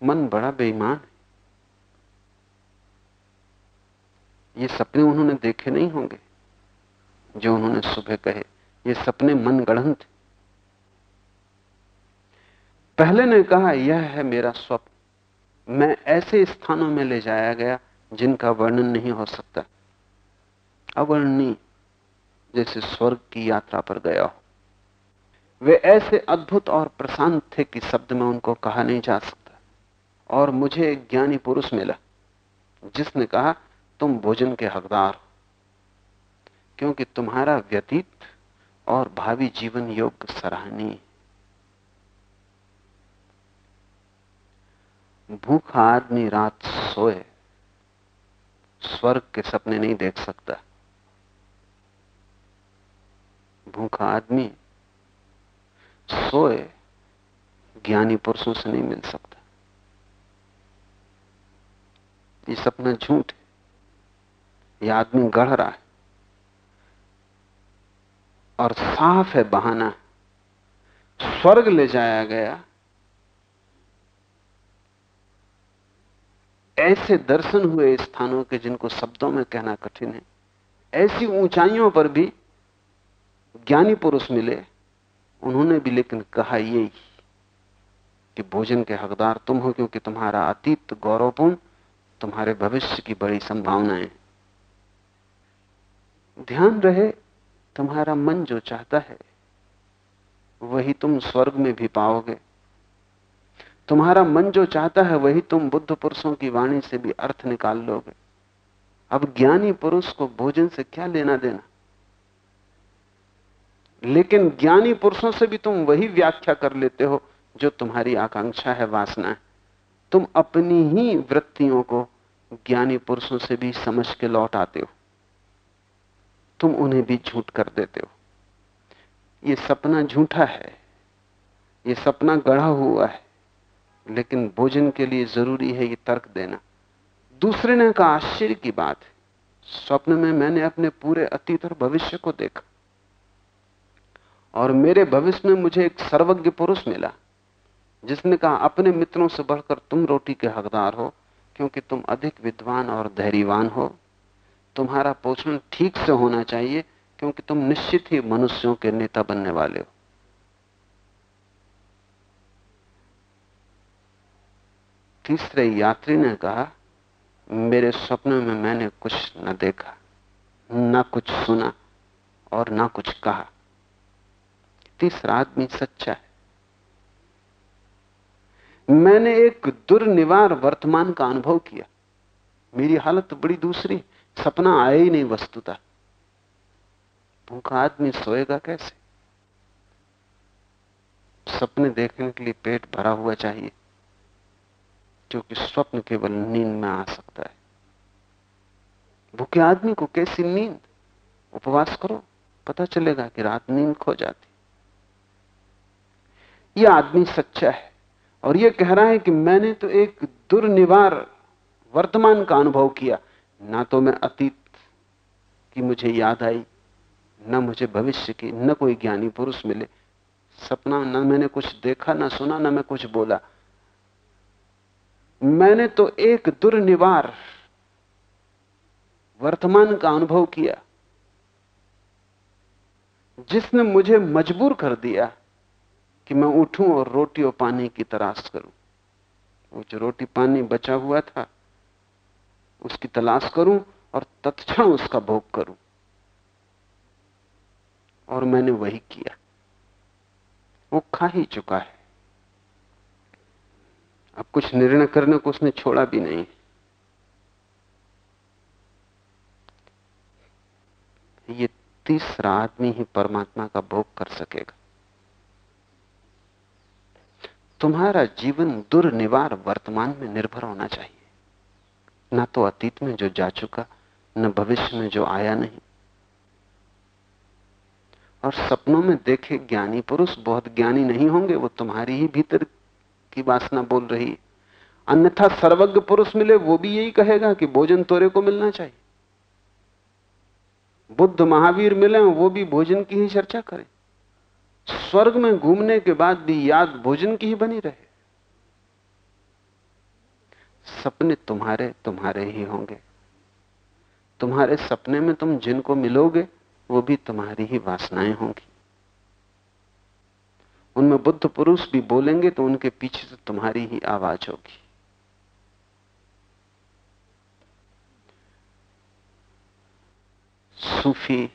मन बड़ा बेईमान है। ये सपने उन्होंने देखे नहीं होंगे, जो उन्होंने सुबह कहे। ये सपने मन गढ़न थे पहले ने कहा, यह है मेरा स्वप्न। मैं ऐसे स्थानों में ले जाया गया, जिनका वर्णन नहीं हो सकता। अवर्णनीय जैसे स्वर्ग की यात्रा पर गया हो। वे ऐसे अद्भुत और प्रशांत थे कि शब्द में उनको कहा नहीं जा सकता। और मुझे एक ज्ञानी पुरुष मिला, जिसने कहा, तुम भोजन के हकदार हो, क्योंकि तुम्हारा व्यतीत और भावी जीवन योग्य सराहनीय भूखा आदमी रात सोए, स्वर्ग के सपने नहीं देख सकता। भूखा आदमी सोए ज्ञानी पुरुषों से नहीं मिल सकता। ये सपना झूठ है। यह आदमी गढ़ रहा है। और साफ़ है बहाना। स्वर्ग ले जाया गया। ऐसे दर्शन हुए स्थानों के जिनको शब्दों में कहना कठिन है। ऐसी ऊंचाइयों पर भी ज्ञानी पुरुष मिले, उन्होंने भी लेकिन कहा यही कि भोजन के हकदार तुम हो क्योंकि तुम्हारा अतीत गौरवपूर्ण, तुम्हारे भविष्य की बड़ी संभावनाएँ ध्यान रहे, तुम्हारा मन जो चाहता है, वही तुम स्वर्ग में भी पाओगे। तुम्हारा मन जो चाहता है, वही तुम बुद्ध पुरुषों की वाणी से भी अर्थ निकाल लोगे। अब ज्ञानी पुरुष को भोजन से क्या लेना देना? लेकिन ज्ञानी पुरुषों से भी तुम वही व्याख्या कर लेते हो, जो तुम्हारी आकांक्षा है, वासना है। तुम अपनी ही वृत्तियों को ज्ञानी पुरुषों से भी समझ के लौट आते हो। तुम उन्हें भी झूठ कर देते हो। ये सपना झूठा है, ये सपना गढ़ा हुआ है, लेकिन भोजन के लिए ज़रूरी है ये तर्क देना। दूसरे ने कहा, आश्चर्य की बात है, स्वप्न में मैंने अपने पूरे अतीत और भविष्य को देखा। और मेरे भविष्य में मुझे एक सर्वज्ञ पुरुष मिला, जिसने कहा, अपने मित्रों से बढ़कर तुम रोटी के हकदार हो, क्योंकि तुम अधिक विद्वान और धैर्यवान हो। तुम्हारा पोषण ठीक से होना चाहिए, क्योंकि तुम निश्चित ही मनुष्यों के नेता बनने वाले हो। तीसरे यात्री ने कहा, मेरे स्वप्न में मैंने कुछ न देखा, न कुछ सुना और ना कुछ कहा। तीसरा आदमी सच्चा है। मैंने एक दुर्निवार वर्तमान का अनुभव किया। मेरी हालत बड़ी दूसरी, सपना आया ही नहीं वस्तुता। भूखा आदमी सोएगा कैसे? सपने देखने के लिए पेट भरा हुआ चाहिए क्योंकि स्वप्न केवल नींद में आ सकता है। भूखे आदमी को कैसी नींद? उपवास करो, पता चलेगा कि रात नींद खो जाती। यह आदमी सच्चा है। और यह कह रहा है कि मैंने तो एक दुर्निवार वर्तमान का अनुभव किया। ना तो मैं अतीत की मुझे याद आई, न मुझे भविष्य की, न कोई ज्ञानी पुरुष मिले। सपना न मैंने कुछ देखा, ना सुना, ना मैं कुछ बोला। मैंने तो एक दुर्निवार वर्तमान का अनुभव किया, जिसने मुझे मजबूर कर दिया। कि मैं उठूं और रोटी और पानी की तलाश करूँ। वो जो रोटी पानी बचा हुआ था, उसकी तलाश करूँ और तत्क्षण उसका भोग करूँ। और मैंने वही किया। वो खा ही चुका है। अब कुछ निर्णय करने को उसने छोड़ा भी नहीं। ये तीसरा आदमी ही परमात्मा का भोग कर सकेगा। तुम्हारा जीवन दुर्निवार वर्तमान में निर्भर होना चाहिए। ना तो अतीत में जो जा चुका, न भविष्य में जो आया नहीं। और सपनों में देखे ज्ञानी पुरुष बहुत ज्ञानी नहीं होंगे, वो तुम्हारी ही भीतर की वासना बोल रही है। अन्यथा सर्वज्ञ पुरुष मिले, वो भी यही कहेगा कि भोजन तोरे को मिलना चाहिए। बुद्ध महावीर मिले, वो भी भोजन की ही चर्चा करें। स्वर्ग में घूमने के बाद भी याद भोजन की ही बनी रहे। सपने तुम्हारे तुम्हारे ही होंगे। तुम्हारे सपने में तुम जिनको मिलोगे, वो भी तुम्हारी ही वासनाएँ होंगी। उनमें बुद्ध पुरुष भी बोलेंगे तो उनके पीछे से तुम्हारी ही आवाज़ होगी। सूफी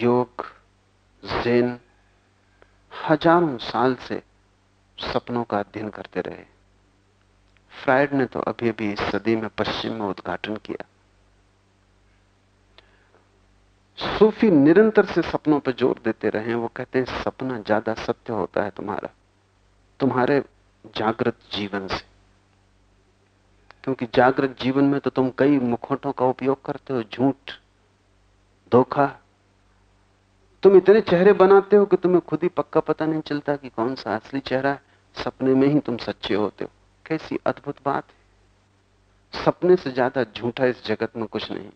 योग जैन हज़ारों साल से सपनों का अध्ययन करते रहे, फ्राइड ने तो अभी अभी इस सदी में पश्चिम में उद्घाटन किया। सूफी निरंतर से सपनों पर ज़ोर देते रहे, वो कहते हैं, सपना ज़्यादा सत्य होता है तुम्हारा, तुम्हारे जागृत जीवन से। क्योंकि जागृत जीवन में तो तुम कई मुखोटों का उपयोग करते हो, झूठ, धोखा तुम इतने चेहरे बनाते हो कि तुम्हें खुद ही पक्का पता नहीं चलता कि कौन सा असली चेहरा है। सपने में ही तुम सच्चे होते हो। कैसी अद्भुत बात है। सपने से ज़्यादा झूठा इस जगत में कुछ नहीं।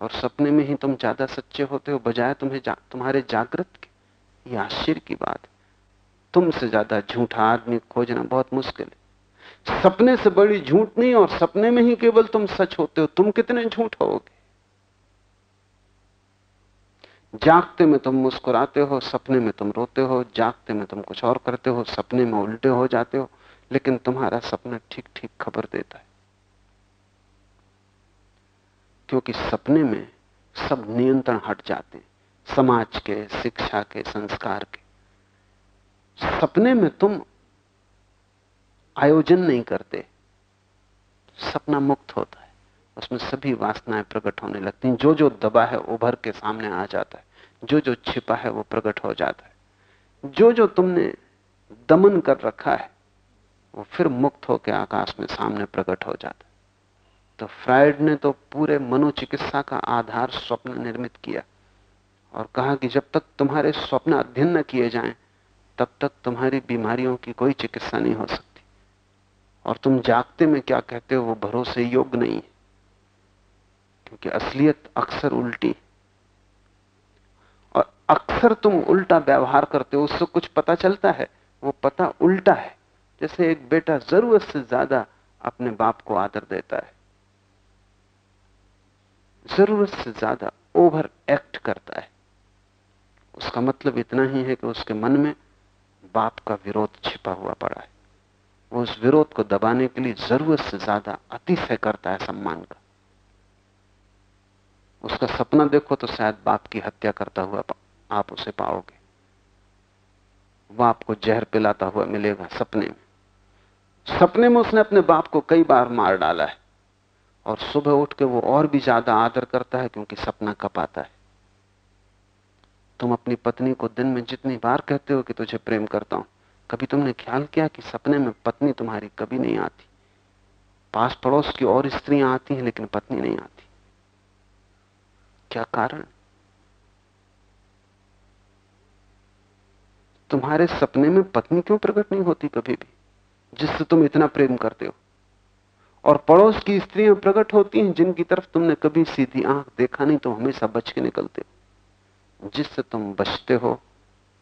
और सपने में ही तुम ज़्यादा सच्चे होते हो बजाय तुम्हें जा, तुम्हारे जागृत के। ये आश्चर्य की बात तुमसे ज़्यादा झूठा आदमी खोजना बहुत मुश्किल है। सपने से बड़ी झूठ नहीं और सपने में ही केवल तुम सच होते हो। तुम कितने झूठ होगे? जागते में तुम मुस्कुराते हो, सपने में तुम रोते हो, जागते में तुम कुछ और करते हो, सपने में उल्टे हो जाते हो, लेकिन तुम्हारा सपना ठीक ठीक खबर देता है। क्योंकि सपने में सब नियंत्रण हट जाते हैं, समाज के, शिक्षा के, संस्कार के। सपने में तुम आयोजन नहीं करते, सपना मुक्त होता है। उसमें सभी वासनाएँ प्रकट होने लगती जो जो दबा है उभर के सामने आ जाता है। जो जो छिपा है, वो प्रकट हो जाता है। जो जो तुमने दमन कर रखा है, वो फिर मुक्त होकर आकाश में सामने प्रकट हो जाता है। तो फ्राइड ने तो पूरे मनोचिकित्सा का आधार स्वप्न निर्मित किया और कहा कि जब तक तुम्हारे स्वप्न अध्ययन न किए जाएँ, तब तक तुम्हारी बीमारियों की कोई चिकित्सा नहीं हो सकती। और तुम जागते में क्या कहते हो, वो भरोसे योग्य नहीं है। क्योंकि असलियत अक्सर उल्टी। और अक्सर तुम उल्टा व्यवहार करते हो, उससे कुछ पता चलता है। वो पता उल्टा है। जैसे एक बेटा ज़रूरत से ज़्यादा अपने बाप को आदर देता है। ज़रूरत से ज़्यादा ओवर एक्ट करता है। उसका मतलब इतना ही है कि उसके मन में बाप का विरोध छिपा हुआ पड़ा है। वो उस विरोध को दबाने के लिए ज़रूरत से ज़्यादा अतिशय करता है सम्मान का। उसका सपना देखो तो शायद बाप की हत्या करता हुआ आप उसे पाओगे। वह आपको जहर पिलाता हुआ मिलेगा सपने में। सपने में उसने अपने बाप को कई बार मार डाला है। और सुबह उठ के वो और भी ज़्यादा आदर करता है क्योंकि सपना कप आता है। तुम अपनी पत्नी को दिन में जितनी बार कहते हो कि तुझे प्रेम करता हूँ, कभी तुमने ख्याल किया कि सपने में पत्नी तुम्हारी कभी नहीं आती? पास पड़ोस की और स्त्रियाँ आती हैं लेकिन पत्नी नहीं आती। क्या कारण? तुम्हारे सपने में पत्नी क्यों प्रकट नहीं होती कभी भी, जिससे तुम इतना प्रेम करते हो? और पड़ोस की स्त्रियाँ प्रकट होती हैं, जिनकी तरफ़ तुमने कभी सीधी आँख देखा नहीं तो हमेशा बच के निकलते हो। जिससे तुम बचते हो,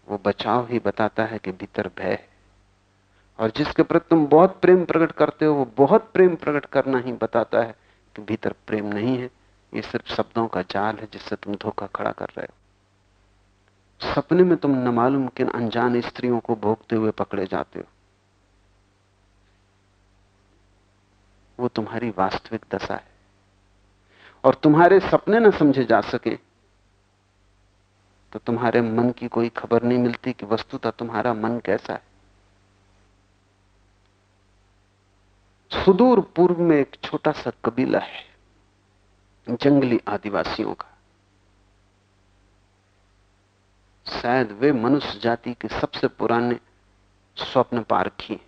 वो बचाव ही बताता है कि भीतर भय है। और जिसके प्रति तुम बहुत प्रेम प्रकट करते हो, वो बहुत प्रेम प्रकट करना ही बताता है कि भीतर प्रेम नहीं है। ये सिर्फ़ शब्दों का जाल है जिससे तुम धोखा खड़ा कर रहे हो। सपने में तुम न मालूम किन अनजान स्त्रियों को भोगते हुए पकड़े जाते हो। वो तुम्हारी वास्तविक दशा है। और तुम्हारे सपने न समझे जा सके तो तुम्हारे मन की कोई खबर नहीं मिलती कि वस्तुतः तुम्हारा मन कैसा है। सुदूर पूर्व में एक छोटा सा कबीला है। जंगली आदिवासियों का। शायद वे मनुष्य जाति के सबसे पुराने स्वप्न पारखी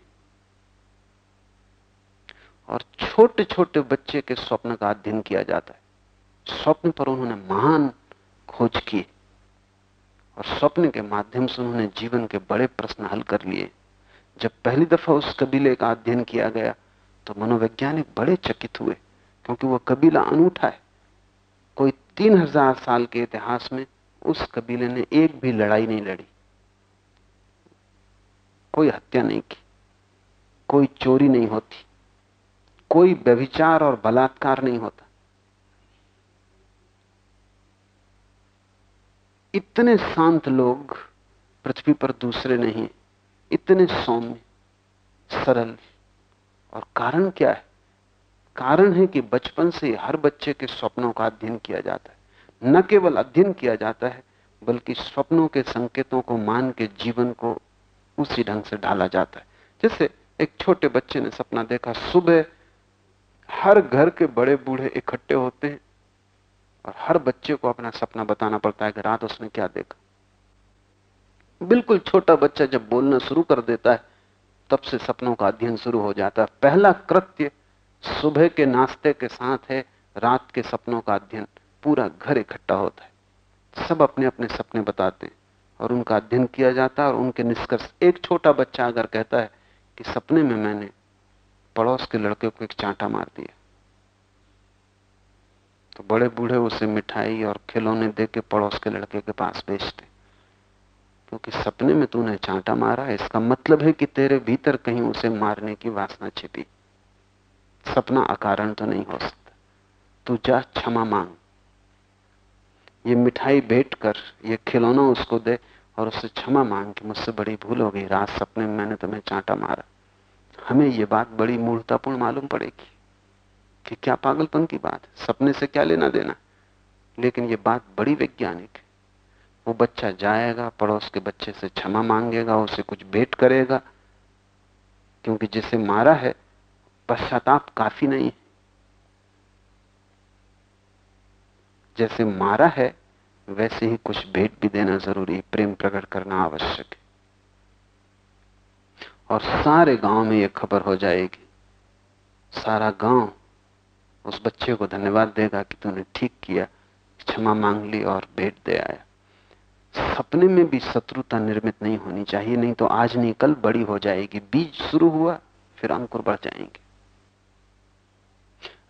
और छोटे छोटे बच्चे के स्वप्न का अध्ययन किया जाता है। स्वप्न पर उन्होंने महान खोज की और स्वप्न के माध्यम से उन्होंने जीवन के बड़े प्रश्न हल कर लिए। जब पहली दफ़ा उस कबीले का अध्ययन किया गया तो मनोवैज्ञानिक बड़े चकित हुए, क्योंकि वह कबीला अनूठा है। कोई तीन हज़ार साल के इतिहास में उस कबीले ने एक भी लड़ाई नहीं लड़ी। कोई हत्या नहीं की, कोई चोरी नहीं होती, कोई व्यभिचार और बलात्कार नहीं होता। इतने शांत लोग पृथ्वी पर दूसरे नहीं इतने सौम्य, सरल, और कारण क्या है? कारण है कि बचपन से हर बच्चे के स्वप्नों का अध्ययन किया जाता है। न केवल अध्ययन किया जाता है, बल्कि स्वप्नों के संकेतों को मान के जीवन को उसी ढंग से ढाला जाता है। जैसे एक छोटे बच्चे ने सपना देखा, सुबह हर घर के बड़े बूढ़े इकट्ठे होते हैं और हर बच्चे को अपना सपना बताना पड़ता है कि रात उसने क्या देखा। बिल्कुल छोटा बच्चा जब बोलना शुरू कर देता है, तब से सपनों का अध्ययन शुरू हो जाता है। पहला कृत्य सुबह के नाश्ते के साथ है, रात के सपनों का अध्ययन, पूरा घर इकट्ठा होता है। सब अपने अपने सपने बताते हैं और उनका अध्ययन किया जाता है और उनके निष्कर्ष, एक छोटा बच्चा अगर कहता है कि सपने में मैंने पड़ोस के लड़के को एक चांटा मार दिया। तो बड़े बूढ़े उसे मिठाई और खिलौने दे के पड़ोस के लड़के के पास भेजते। क्योंकि सपने में तूने चांटा मारा, इसका मतलब है कि तेरे भीतर कहीं उसे मारने की वासना छिपी। सपना अकारण तो नहीं हो सकता। तू जा, क्षमा मांग। ये मिठाई भेंट कर ये खिलौना उसको दे और उससे क्षमा मांग कि मुझसे बड़ी भूल हो गई, रात सपने में मैंने तुम्हें चांटा मारा। हमें ये बात बड़ी मूर्तापूर्ण मालूम पड़ेगी कि क्या पागलपन की बात है। सपने से क्या लेना देना? लेकिन ये बात बड़ी वैज्ञानिक है। वो बच्चा जाएगा, पड़ोस के बच्चे से क्षमा मांगेगा, उसे कुछ भेंट करेगा, क्योंकि जिसे मारा है पश्चाताप काफ़ी नहीं है। जैसे मारा है, वैसे ही कुछ भेंट भी देना ज़रूरी है। प्रेम प्रकट करना आवश्यक है। और सारे गाँव में यह खबर हो जाएगी। सारा गाँव उस बच्चे को धन्यवाद देगा कि तूने ठीक किया, क्षमा मांग ली और भेंट दे आया। सपने में भी शत्रुता निर्मित नहीं होनी चाहिए, नहीं तो आज नहीं, कल बड़ी हो जाएगी। बीज शुरू हुआ, फिर अंकुर बढ़ जाएँगे।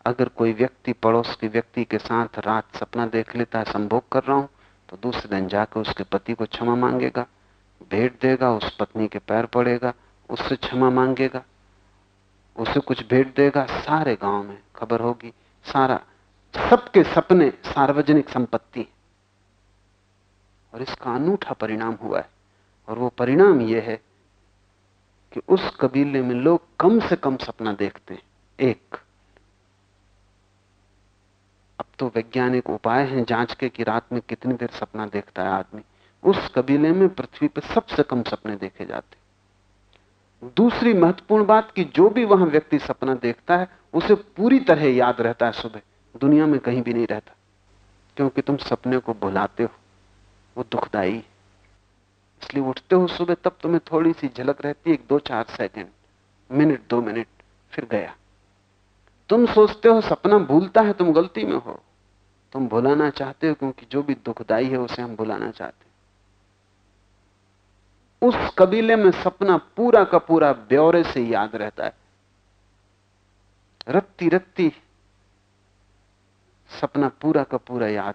अगर कोई व्यक्ति, पड़ोस के व्यक्ति के साथ रात सपना देख लेता है, संभोग कर रहा हूँ तो दूसरे दिन जाकर उसके पति को क्षमा मांगेगा, भेंट देगा, उस पत्नी के पैर पड़ेगा, उससे क्षमा मांगेगा, उसे कुछ भेंट देगा, सारे गाँव में खबर होगी, सारा, सबके सपने सार्वजनिक संपत्ति और इसका अनूठा परिणाम हुआ है, और वो परिणाम यह है कि उस कबीले में लोग कम से कम सपना देखते हैं, एक तो वैज्ञानिक उपाय हैं जाँच के कि रात में कितनी देर सपना देखता है आदमी। उस कबीले में पृथ्वी पर सबसे कम सपने देखे जाते दूसरी महत्वपूर्ण बात कि जो भी वहाँ व्यक्ति सपना देखता है, उसे पूरी तरह याद रहता है सुबह। दुनिया में कहीं भी नहीं रहता। क्योंकि तुम सपने को भुलाते हो। वो दुखदाई इसलिए उठते हो सुबह, तब तुम्हें थोड़ी सी झलक रहती है, एक दो चार सेकंड। मिनट, दो मिनट, फिर गया। तुम सोचते हो सपना भूलता है, तुम गलती में हो। तुम भुलाना चाहते हो क्योंकि जो भी दुखदाई है उसे हम भुलाना चाहते उस कबीले में सपना पूरा का पूरा ब्यौरे से याद रहता है। रत्ती रत्ती सपना पूरा का पूरा याद।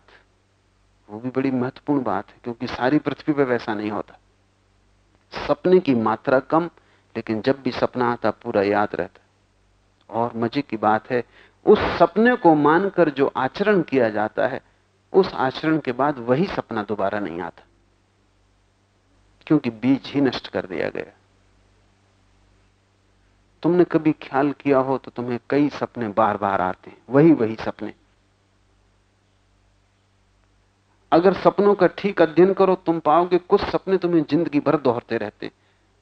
वो भी बड़ी महत्वपूर्ण बात है, क्योंकि सारी पृथ्वी पर वैसा नहीं होता। सपने की मात्रा कम, लेकिन जब भी सपना आता, पूरा याद रहता और मज़े की बात है उस सपने को मानकर जो आचरण किया जाता है, उस आचरण के बाद वही सपना दोबारा नहीं आता। क्योंकि बीज ही नष्ट कर दिया गया। तुमने कभी ख्याल किया हो तो तुम्हें कई सपने बार बार आते हैं। वही वही सपने। अगर सपनों का ठीक अध्ययन करो, तुम पाओगे कुछ सपने तुम्हें ज़िंदगी भर दोहरते रहते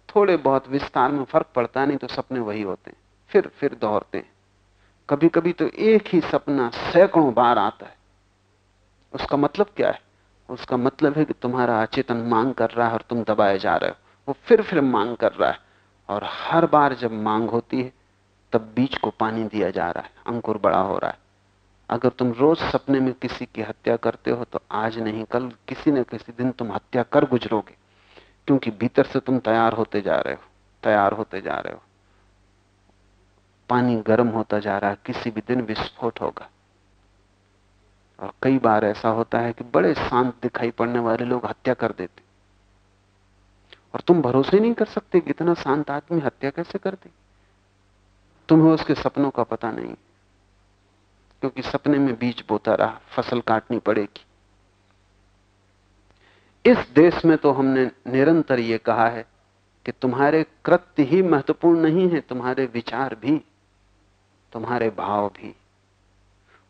थोड़े बहुत विस्तार में फ़र्क पड़ता नहीं तो सपने वही होते हैं। फिर फिर दोहरते हैं। कभी कभी तो एक ही सपना सैकड़ों बार आता है। उसका मतलब क्या है? उसका मतलब है कि तुम्हारा अचेतन मांग कर रहा है और तुम दबाए जा रहे हो। वो फिर फिर मांग कर रहा है। और हर बार जब मांग होती है, तब बीज को पानी दिया जा रहा है। अंकुर बड़ा हो रहा है। अगर तुम रोज सपने में किसी की हत्या करते हो तो आज नहीं, कल किसी न किसी दिन तुम हत्या कर गुजरोगे। क्योंकि भीतर से तुम तैयार होते जा रहे हो, तैयार होते जा रहे हो। पानी गर्म होता जा रहा है, किसी भी दिन विस्फोट होगा। और कई बार ऐसा होता है कि बड़े शांत दिखाई पड़ने वाले लोग हत्या कर देते। और तुम भरोसे नहीं कर सकते कि इतना शांत आदमी हत्या कैसे कर दे। तुम्हें उसके सपनों का पता नहीं, क्योंकि सपने में बीज बोता रहा, फ़सल काटनी पड़ेगी। इस देश में तो हमने निरंतर यह कहा है कि तुम्हारे कृत्य ही महत्वपूर्ण नहीं है, तुम्हारे विचार भी। तुम्हारे भाव भी।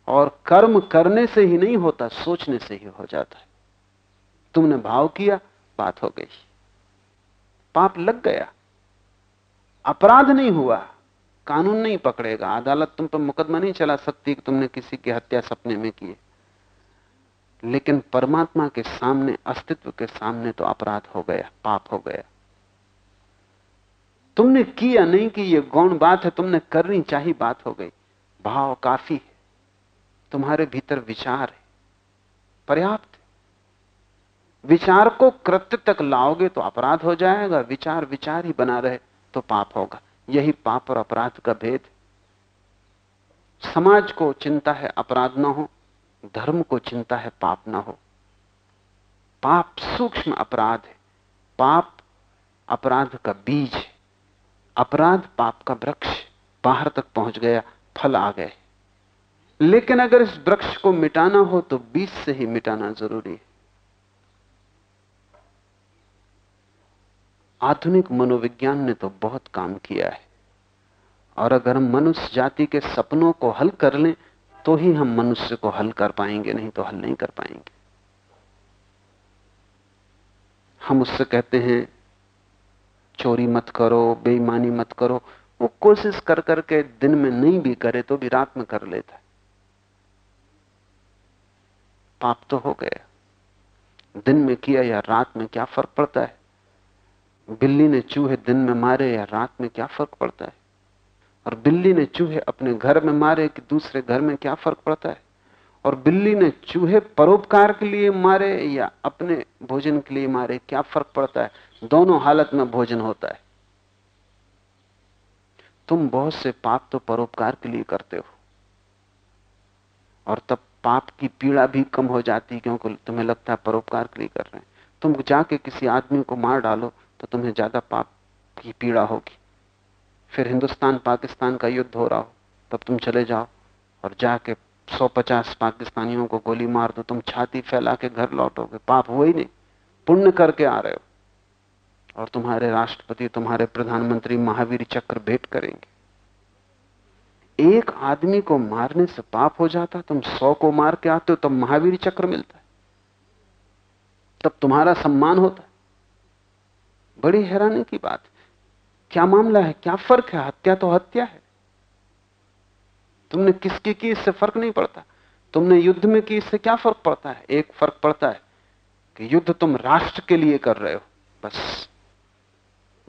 और कर्म करने से ही नहीं होता, सोचने से ही हो जाता है। तुमने भाव किया, बात हो गई। पाप लग गया। अपराध नहीं हुआ। कानून नहीं पकड़ेगा। अदालत तुम पर मुकदमा नहीं चला सकती कि तुमने किसी की हत्या सपने में की लेकिन परमात्मा के सामने, अस्तित्व के सामने तो अपराध हो गया, पाप हो गया। तुमने किया नहीं कि यह गौण बात है, तुमने करनी चाहिए बात हो गई। भाव काफ़ी है। तुम्हारे भीतर विचार है। पर्याप्त विचार को कृत्य तक लाओगे तो अपराध हो जाएगा, विचार विचार ही बना रहे तो पाप होगा। यही पाप और अपराध का भेद समाज को चिंता है, अपराध ना हो। धर्म को चिंता है, पाप ना हो। पाप सूक्ष्म अपराध है। पाप अपराध का बीज है। अपराध पाप का वृक्ष बाहर तक पहुँच गया, फल आ गए। लेकिन अगर इस वृक्ष को मिटाना हो तो बीज से ही मिटाना ज़रूरी है। आधुनिक मनोविज्ञान ने तो बहुत काम किया है। और अगर हम मनुष्य जाति के सपनों को हल कर लें तो ही हम मनुष्य को हल कर पाएँगे, नहीं तो हल नहीं कर पाएँगे। हम उससे कहते हैं चोरी मत करो, बेईमानी मत करो। वो कोशिश कर करके दिन में नहीं भी करे तो भी रात में कर लेता है। पाप तो हो गया। दिन में किया या रात में क्या फ़र्क पड़ता है? बिल्ली ने चूहे दिन में मारे या रात में क्या फ़र्क पड़ता है? और बिल्ली ने चूहे अपने घर में मारे कि दूसरे घर में क्या फ़र्क पड़ता है? और बिल्ली ने चूहे परोपकार के लिए मारे या अपने भोजन के लिए मारे? क्या फ़र्क पड़ता है? दोनों हालत में भोजन होता है। तुम बहुत से पाप तो परोपकार के लिए करते हो। और तब पाप की पीड़ा भी कम हो जाती क्योंकि तुम्हें लगता है परोपकार के लिए कर रहे हैं। तुम जाके किसी आदमी को मार डालो तो तुम्हें ज़्यादा पाप की पीड़ा होगी। फिर हिंदुस्तान, पाकिस्तान का युद्ध हो रहा हो, तब तुम चले जाओ और जाके 150 पाकिस्तानियों को गोली मार दो, तुम छाती फैला के घर लौटोगे। पाप हुआ ही नहीं। पुण्य करके आ रहे हो। और तुम्हारे राष्ट्रपति, तुम्हारे प्रधानमंत्री महावीर चक्र भेंट करेंगे। एक आदमी को मारने से पाप हो जाता, तुम सौ को मार के आते हो, तब महावीर चक्र मिलता है। तब तुम्हारा सम्मान होता है। बड़ी हैरानी की बात। क्या मामला है? क्या फ़र्क है? हत्या तो हत्या है। तुमने किसकी की इससे फ़र्क नहीं पड़ता? तुमने युद्ध में की इससे क्या फ़र्क पड़ता है? एक फ़र्क पड़ता है कि युद्ध तुम राष्ट्र के लिए कर रहे हो। बस।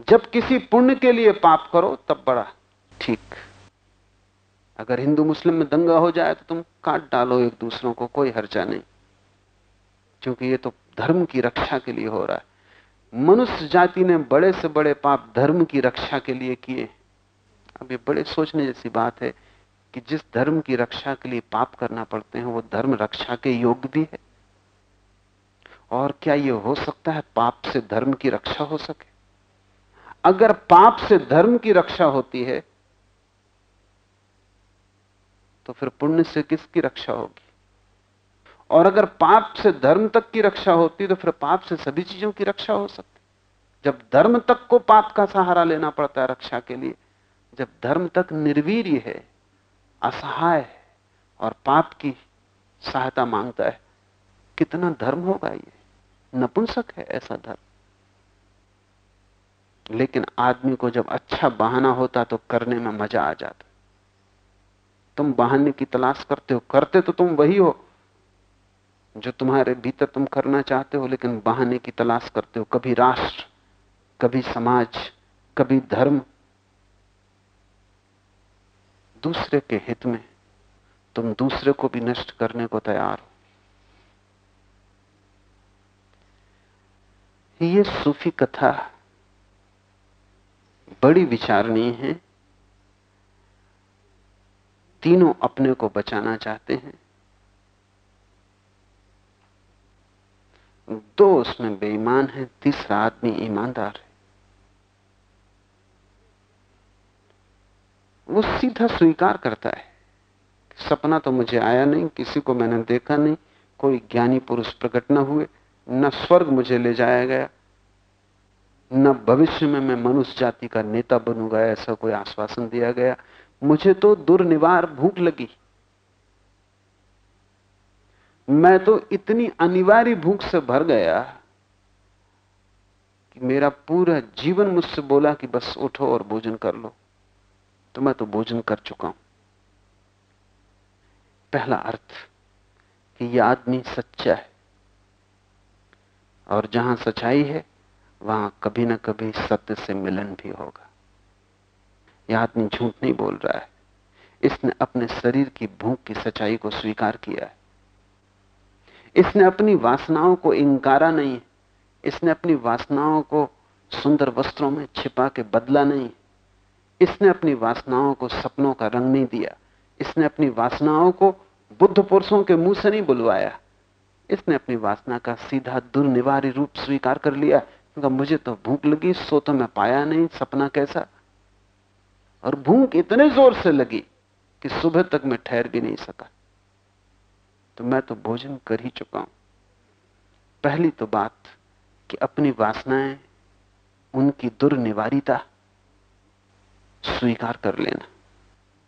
जब किसी पुण्य के लिए पाप करो, तब बड़ा ठीक। अगर हिंदू मुस्लिम में दंगा हो जाए तो तुम काट डालो एक दूसरों को, कोई हर्जा नहीं। क्योंकि ये तो धर्म की रक्षा के लिए हो रहा है। मनुष्य जाति ने बड़े से बड़े पाप धर्म की रक्षा के लिए किए अब ये बड़े सोचने जैसी बात है कि जिस धर्म की रक्षा के लिए पाप करना पड़ते हैं, वो धर्म रक्षा के योग्य भी है। और क्या ये हो सकता है पाप से धर्म की रक्षा हो सके? अगर पाप से धर्म की रक्षा होती है तो फिर पुण्य से किसकी रक्षा होगी? और अगर पाप से धर्म तक की रक्षा होती तो फिर पाप से सभी चीज़ों की रक्षा हो सकती। जब धर्म तक को पाप का सहारा लेना पड़ता है रक्षा के लिए, जब धर्म तक निर्वीर्य है असहाय है और पाप की सहायता माँगता है। कितना धर्म होगा ये? नपुंसक है ऐसा धर्म। लेकिन आदमी को जब अच्छा बहाना होता तो करने में मज़ा आ जाता। तुम बहाने की तलाश करते हो, करते तो तुम वही हो जो तुम्हारे भीतर तुम करना चाहते हो, लेकिन बहाने की तलाश करते हो। कभी राष्ट्र, कभी समाज, कभी धर्म दूसरे के हित में तुम दूसरे को भी नष्ट करने को तैयार हो। ये सूफी कथा बड़ी विचारणीय है। तीनों अपने को बचाना चाहते हैं। दो उसमें बेईमान है, तीसरा आदमी ईमानदार है। वो सीधा स्वीकार करता है सपना तो मुझे आया नहीं, किसी को मैंने देखा नहीं, कोई ज्ञानी पुरुष प्रकट न हुए, न स्वर्ग मुझे ले जाया गया, न भविष्य में मैं मनुष्य जाति का नेता बनूँगा, ऐसा कोई आश्वासन दिया गया। मुझे तो दुर्निवार भूख लगी। मैं तो इतनी अनिवार्य भूख से भर गया कि मेरा पूरा जीवन मुझसे बोला कि बस उठो और भोजन कर लो। तो मैं तो भोजन कर चुका हूँ। पहला अर्थ कि यह आदमी सच्चा है। और जहाँ सच्चाई है, वहाँ कभी ना कभी सत्य से मिलन भी होगा। यह आदमी झूठ नहीं बोल रहा है। इसने अपने शरीर की भूख की सच्चाई को स्वीकार किया है। इसने अपनी वासनाओं को इंकारा नहीं इसने अपनी वासनाओं को सुंदर वस्त्रों में छिपा के बदला नहीं इसने अपनी वासनाओं को सपनों का रंग नहीं दिया। इसने अपनी वासनाओं को बुद्ध पुरुषों के मुँह से नहीं बुलवाया। इसने अपनी वासना का सीधा दुर्निवार्य रूप स्वीकार कर लिया। क्योंकि मुझे तो भूख लगी, सो तो मैं पाया नहीं, सपना कैसा। और भूख इतने ज़ोर से लगी कि सुबह तक मैं ठहर भी नहीं सका। तो मैं तो भोजन कर ही चुका हूँ। पहली तो बात कि अपनी वासनाएँ, उनकी दुर्निवारिता स्वीकार कर लेना।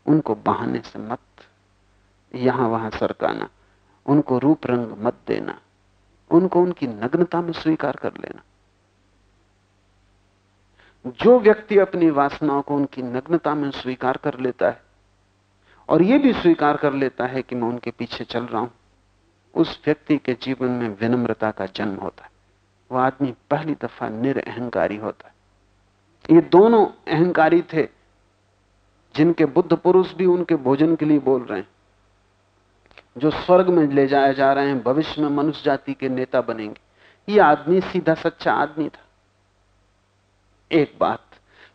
उनको बहाने से मत। यहाँ वहाँ सरकाना। उनको रूप रंग मत देना। उनको उनकी नग्नता में स्वीकार कर लेना। जो व्यक्ति अपनी वासनाओं को उनकी नग्नता में स्वीकार कर लेता है, और यह भी स्वीकार कर लेता है कि मैं उनके पीछे चल रहा हूँ, उस व्यक्ति के जीवन में विनम्रता का जन्म होता है। वह आदमी पहली दफ़ा निरअहंकारी होता है। ये दोनों अहंकारी थे। जिनके बुद्ध पुरुष भी उनके भोजन के लिए बोल रहे हैं, जो स्वर्ग में ले जाए जा रहे हैं, भविष्य में मनुष्य जाति के नेता बनेंगे। ये आदमी सीधा सच्चा आदमी था। एक बात,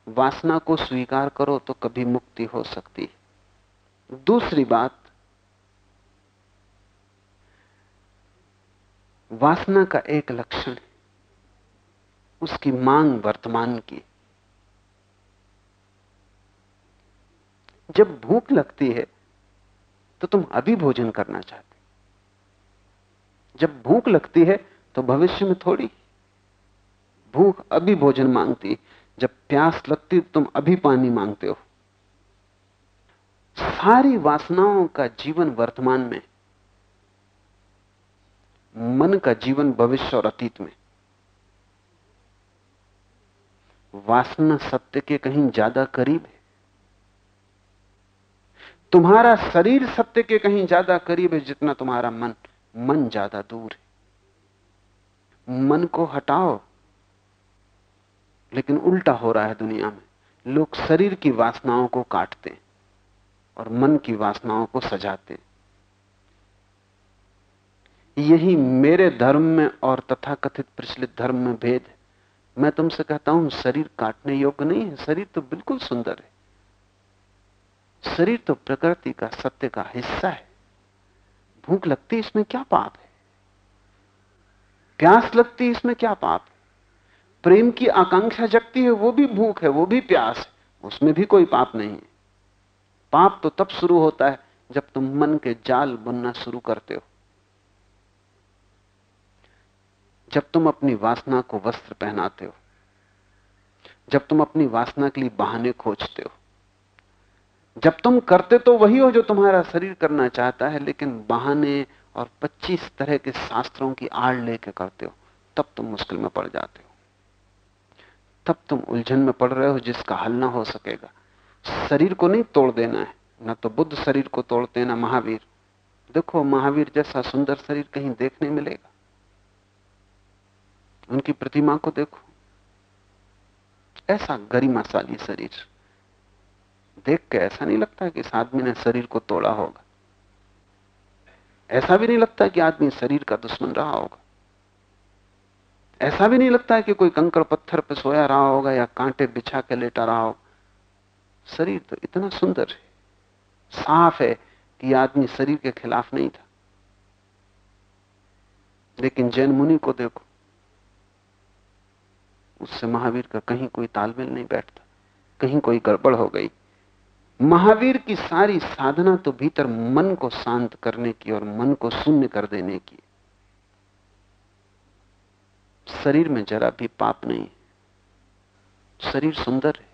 वासना को स्वीकार करो तो कभी मुक्ति हो सकती है। दूसरी बात, वासना का एक लक्षण है, उसकी मांग वर्तमान की जब भूख लगती है तो तुम अभी भोजन करना चाहते जब भूख लगती है तो भविष्य में थोड़ी। भूख अभी भोजन मांगती, जब प्यास लगती तुम अभी पानी मांगते हो। सारी वासनाओं का जीवन वर्तमान में, मन का जीवन भविष्य और अतीत में। वासना सत्य के कहीं ज़्यादा करीब है। तुम्हारा शरीर सत्य के कहीं ज़्यादा करीब है जितना तुम्हारा मन। मन ज़्यादा दूर है। मन को हटाओ। लेकिन उल्टा हो रहा है दुनिया में। लोग शरीर की वासनाओं को काटते और मन की वासनाओं को सजाते यही मेरे धर्म में और तथाकथित प्रचलित धर्म में भेद है। मैं तुमसे कहता हूँ, शरीर काटने योग्य नहीं है। शरीर तो बिल्कुल सुंदर है। शरीर तो प्रकृति का सत्य का हिस्सा है। भूख लगती इसमें क्या पाप है? प्यास लगती इसमें क्या पाप है? प्रेम की आकांक्षा जगती है, वो भी भूख है, वो भी प्यास है, उसमें भी कोई पाप नहीं है। पाप तो तब शुरू होता है जब तुम मन के जाल बुनना शुरू करते हो। जब तुम अपनी वासना को वस्त्र पहनाते हो, जब तुम अपनी वासना के लिए बहाने खोजते हो जब तुम करते तो वही हो जो तुम्हारा शरीर करना चाहता है, लेकिन बहाने और 25 तरह के शास्त्रों की आड़ लेके करते हो, तब तुम मुश्किल में पड़ जाते हो। तब तुम उलझन में पड़ रहे हो, जिसका हल ना हो सकेगा। शरीर को नहीं तोड़ देना है, ना तो बुद्ध शरीर को तोड़ते ना महावीर। देखो, महावीर जैसा सुंदर शरीर कहीं देखने मिलेगा। उनकी प्रतिमा को देखो। ऐसा गरिमाशाली शरीर। देख के ऐसा नहीं लगता कि इस आदमी ने शरीर को तोड़ा होगा। ऐसा भी नहीं लगता कि आदमी शरीर का दुश्मन रहा होगा। ऐसा भी नहीं लगता कि कोई कंकड़ पत्थर पर सोया रहा होगा या कांटे बिछा के लेटा रहा होगा। शरीर तो इतना सुंदर है। साफ़ है कि आदमी शरीर के खिलाफ नहीं था। लेकिन जैन मुनि को देखो, उससे महावीर का कहीं कोई तालमेल नहीं बैठता, कहीं कोई गड़बड़ हो गई। महावीर की सारी साधना तो भीतर मन को शांत करने की और मन को शून्य कर देने की शरीर में जरा भी पाप नहीं। शरीर सुंदर है।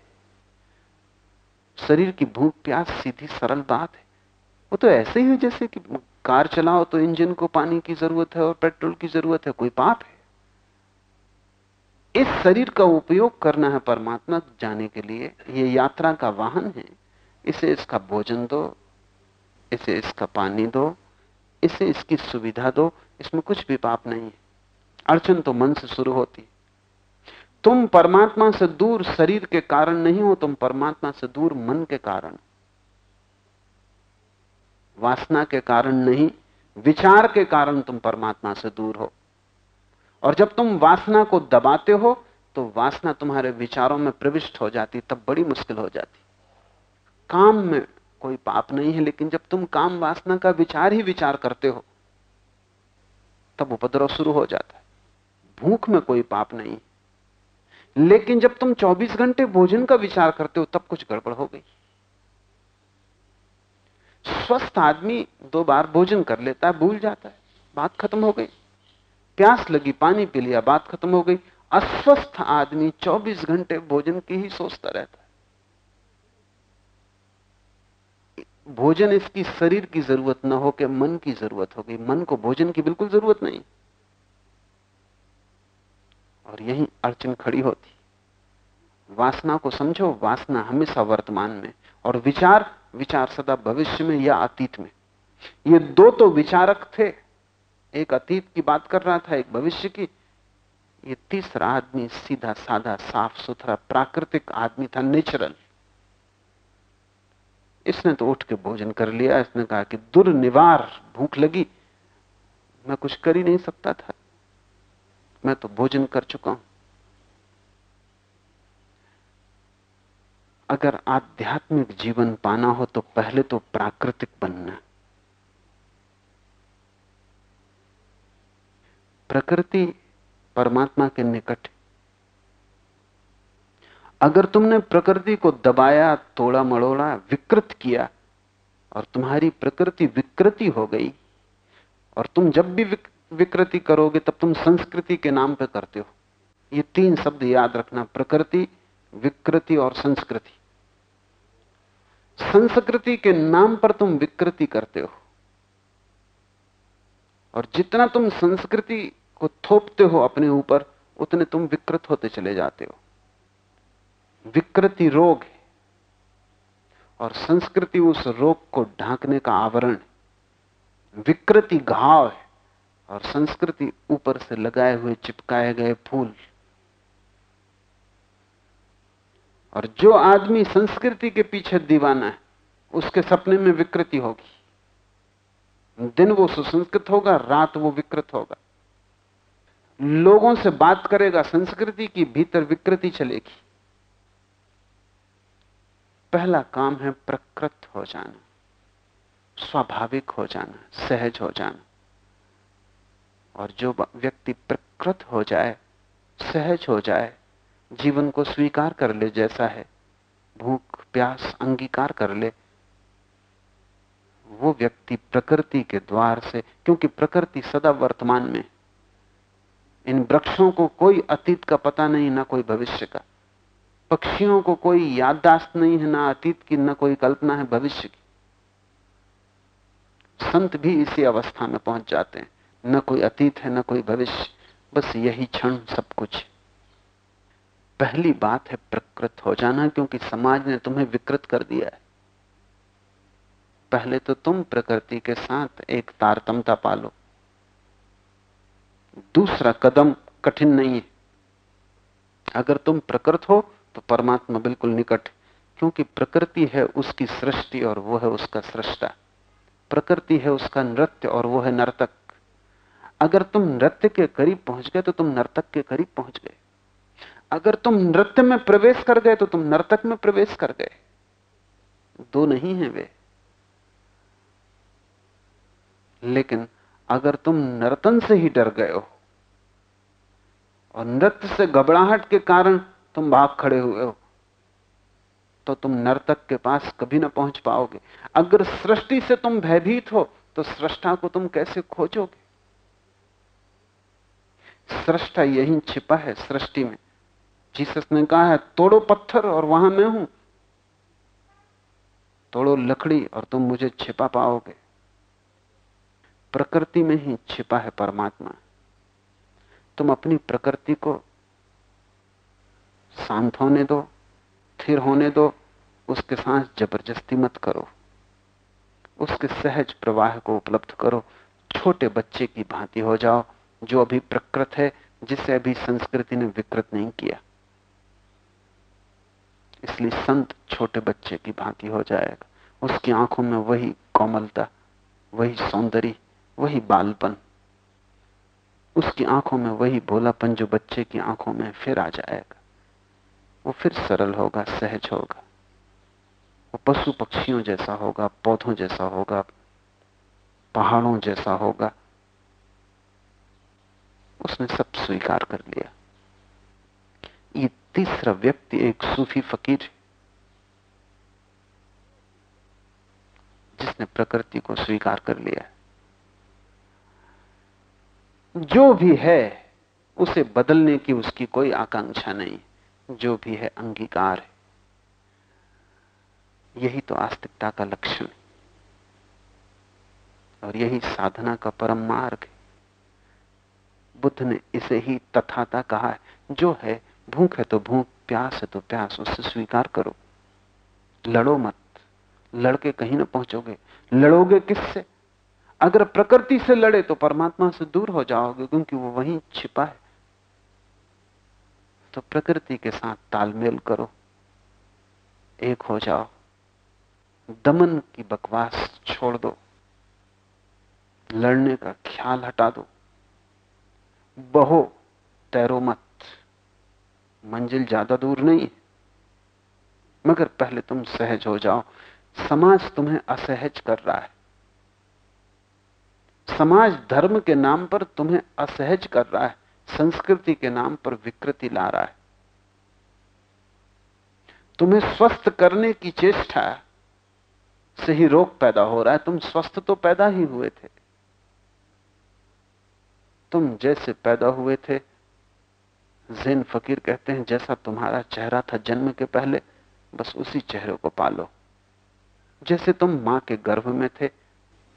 शरीर की भूख, प्यास सीधी सरल बात है। वो तो ऐसे ही है जैसे कि कार चलाओ तो इंजन को पानी की ज़रूरत है और पेट्रोल की ज़रूरत है, कोई पाप है। इस शरीर का उपयोग करना है परमात्मा जाने के लिए। ये यात्रा का वाहन है। इसे इसका भोजन दो, इसे इसका पानी दो, इसे इसकी सुविधा दो, इसमें कुछ भी पाप नहीं है। अड़चन तो मन से शुरू होती तुम परमात्मा से दूर शरीर के कारण नहीं हो, तुम परमात्मा से दूर मन के कारण। वासना के कारण नहीं, विचार के कारण तुम परमात्मा से दूर हो। और जब तुम वासना को दबाते हो तो वासना तुम्हारे विचारों में प्रविष्ट हो जाती, तब बड़ी मुश्किल हो जाती। काम में कोई पाप नहीं है, लेकिन जब तुम काम वासना का विचार ही विचार करते हो, तब उपद्रव शुरू हो जाता है। भूख में कोई पाप नहीं। लेकिन जब तुम 24 घंटे भोजन का विचार करते हो, तब कुछ गड़बड़ हो गई। स्वस्थ आदमी दो बार भोजन कर लेता है भूल जाता है, बात खत्म हो गई। प्यास लगी, पानी पी लिया, बात खत्म हो गई। अस्वस्थ आदमी 24 घंटे भोजन की ही सोचता रहता है। भोजन इसकी शरीर की ज़रूरत ना हो कि मन की ज़रूरत हो गई। मन को भोजन की बिल्कुल ज़रूरत नहीं। और यही अड़चन खड़ी होती। वासना को समझो, वासना हमेशा वर्तमान में। और विचार विचार सदा भविष्य में या अतीत में। ये दो तो विचारक थे। एक अतीत की बात कर रहा था, एक भविष्य की। ये तीसरा आदमी सीधा साधा साफ़ सुथरा प्राकृतिक आदमी था, नेचुरल। इसने तो उठ के भोजन कर लिया, इसने कहा कि दुर्निवार भूख लगी, मैं कुछ कर ही नहीं सकता था। मैं तो भोजन कर चुका हूँ। अगर आध्यात्मिक जीवन पाना हो तो पहले तो प्राकृतिक बनना। प्रकृति परमात्मा के निकट अगर तुमने प्रकृति को दबाया, तोड़ा मड़ोड़ा विकृत किया, और तुम्हारी प्रकृति विकृति हो गई, और तुम जब भी विकृति करोगे, तब तुम संस्कृति के नाम पे करते हो। ये तीन शब्द याद रखना, प्रकृति, विकृति और संस्कृति। संस्कृति के नाम पर तुम विकृति करते हो। और जितना तुम संस्कृति को थोपते हो अपने ऊपर, उतने तुम विकृत होते चले जाते हो। विकृति रोग है। और संस्कृति उस रोग को ढांकने का आवरण है। विकृति घाव है और संस्कृति ऊपर से लगाए हुए, चिपकाए गए फूल। और जो आदमी संस्कृति के पीछे दीवाना है, उसके सपने में विकृति होगी। दिन वो सुसंस्कृत होगा, रात वो विकृत होगा। लोगों से बात करेगा, संस्कृति की भीतर विकृति चलेगी। पहला काम है प्रकृत हो जाना, स्वाभाविक हो जाना, सहज हो जाना। और जो व्यक्ति प्रकृत हो जाए, सहज हो जाए, जीवन को स्वीकार कर ले जैसा है, भूख, प्यास, अंगीकार कर ले, वो व्यक्ति प्रकृति के द्वार से, क्योंकि प्रकृति सदा वर्तमान में इन वृक्षों को कोई अतीत का पता नहीं, ना कोई भविष्य का। पक्षियों को कोई याददाश्त नहीं है, ना अतीत की, ना कोई कल्पना है भविष्य की। संत भी इसी अवस्था में पहुँच जाते हैं। न कोई अतीत है, न कोई भविष्य। बस यही क्षण सब कुछ पहली बात है प्रकृत हो जाना, क्योंकि समाज ने तुम्हें विकृत कर दिया है। पहले तो तुम प्रकृति के साथ एक तारतमता पालो। दूसरा कदम कठिन नहीं है। अगर तुम प्रकृत हो तो परमात्मा बिल्कुल निकट, क्योंकि प्रकृति है उसकी सृष्टि और वो है उसका सृष्टा। प्रकृति है उसका नृत्य और वो है नर्तक। अगर तुम नृत्य के करीब पहुँच गए तो तुम नर्तक के करीब पहुँच गए। अगर तुम नृत्य में प्रवेश कर गए तो तुम नर्तक में प्रवेश कर गए। दो नहीं है वे। लेकिन अगर तुम नर्तन से ही डर गए हो, और नृत्य से घबराहट के कारण तुम भाग खड़े हुए हो तो तुम नर्तक के पास कभी ना पहुँच पाओगे। अगर सृष्टि से तुम भयभीत हो तो सृष्टा को तुम कैसे खोजोगे? सृष्टा यही छिपा है सृष्टि में। जीसस ने कहा है, तोड़ो पत्थर और वहाँ मैं हूँ। तोड़ो लकड़ी और तुम मुझे छिपा पाओगे। प्रकृति में ही छिपा है परमात्मा। तुम अपनी प्रकृति को शांत होने दो, स्थिर होने दो, उसके साथ ज़बरदस्ती मत करो। उसके सहज प्रवाह को उपलब्ध करो। छोटे बच्चे की भांति हो जाओ, जो अभी प्रकृत है, जिसे अभी संस्कृति ने विकृत नहीं किया। इसलिए संत छोटे बच्चे की भांति हो जाएगा। उसकी आँखों में वही कोमलता, वही सौंदर्य, वही बालपन, उसकी आँखों में वही भोलापन जो बच्चे की आँखों में फिर आ जाएगा। वो फिर सरल होगा, सहज होगा। वो पशु पक्षियों जैसा होगा, पौधों जैसा होगा, पहाड़ों जैसा होगा। उसने सब स्वीकार कर लिया। ये तीसरा व्यक्ति एक सूफी फकीर जिसने प्रकृति को स्वीकार कर लिया जो भी है, उसे बदलने की उसकी कोई आकांक्षा नहीं। जो भी है अंगीकार है। यही तो आस्तिकता का लक्षण और यही साधना का परम मार्ग है। बुद्ध ने इसे ही तथाता कहा है, जो है भूख है तो भूख, प्यास है तो प्यास उसे स्वीकार करो। लड़ो मत। लड़के कहीं ना पहुंचोगे। लड़ोगे किससे? अगर प्रकृति से लड़े तो परमात्मा से दूर हो जाओगे, क्योंकि वो वहीं छिपा है। तो प्रकृति के साथ तालमेल करो। एक हो जाओ। दमन की बकवास छोड़ दो। लड़ने का ख्याल हटा दो। बहो, तैरो मत। मंजिल ज़्यादा दूर नहीं मगर पहले तुम सहज हो जाओ। समाज तुम्हें असहज कर रहा है। समाज धर्म के नाम पर तुम्हें असहज कर रहा है। संस्कृति के नाम पर विकृति ला रहा है। तुम्हें स्वस्थ करने की चेष्टा से ही रोग पैदा हो रहा है। तुम स्वस्थ तो पैदा ही हुए थे। तुम जैसे पैदा हुए थे, जैन फकीर कहते हैं, जैसा तुम्हारा चेहरा था जन्म के पहले, बस उसी चेहरे को पालो। जैसे तुम माँ के गर्भ में थे,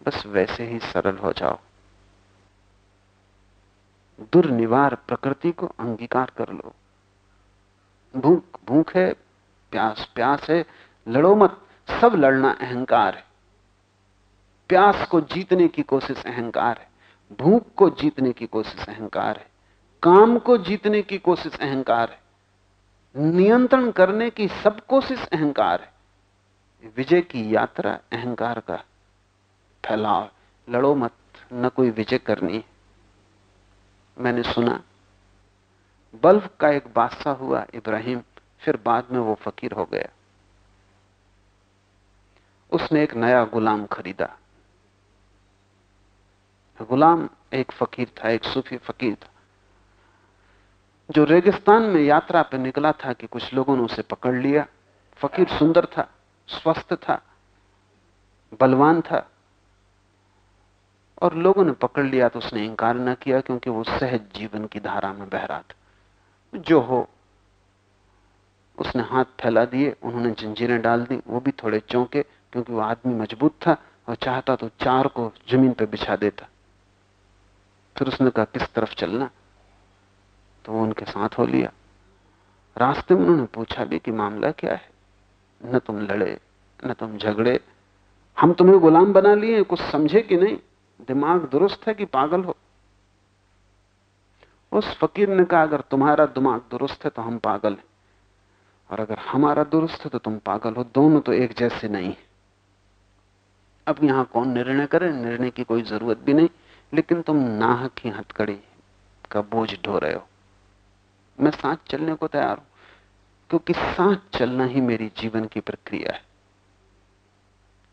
बस वैसे ही सरल हो जाओ। दुर्निवार प्रकृति को अंगीकार कर लो। भूख भूख है, प्यास प्यास है, लड़ो मत, सब लड़ना अहंकार है। प्यास को जीतने की कोशिश अहंकार है, भूख को जीतने की कोशिश अहंकार है, काम को जीतने की कोशिश अहंकार है, नियंत्रण करने की सब कोशिश अहंकार है। विजय की यात्रा अहंकार का फैलाव, लड़ो मत, न कोई विजय करनी मैंने सुना। बल्ब का एक बादशाह हुआ, इब्राहिम। फिर बाद में वो फकीर हो गया। उसने एक नया गुलाम खरीदा। गुलाम एक फकीर था, एक सूफी फकीर था, जो रेगिस्तान में यात्रा पर निकला था कि कुछ लोगों ने उसे पकड़ लिया। फकीर सुंदर था, स्वस्थ था, बलवान था। और लोगों ने पकड़ लिया तो उसने इंकार न किया क्योंकि वो सहज जीवन की धारा में बह रहा था। जो हो, उसने हाथ फैला दिए, उन्होंने जंजीरें डाल दी, वो भी थोड़े चौंके क्योंकि वो आदमी मज़बूत था और चाहता तो चार को ज़मीन पर बिछा देता। फिर उसने कहा, किस तरफ़ चलना? तो वो उनके साथ हो लिया। रास्ते में उन्होंने पूछा भी कि मामला क्या है? न तुम लड़े, न तुम झगड़े। हम तुम्हें गुलाम बना लिए कुछ समझे कि नहीं? दिमाग दुरुस्त है कि पागल हो? उस फकीर ने कहा, अगर तुम्हारा दिमाग दुरुस्त है तो हम पागल हैं। और अगर हमारा दुरुस्त है तो तुम पागल हो। दोनों तो एक जैसे नहीं अब यहाँ कौन निर्णय करे? निर्णय की कोई ज़रूरत भी नहीं। लेकिन तुम नाहक ही हथकड़ी का बोझ ढो रहे हो। मैं साथ चलने को तैयार हूँ, क्योंकि साथ चलना ही मेरी जीवन की प्रक्रिया है।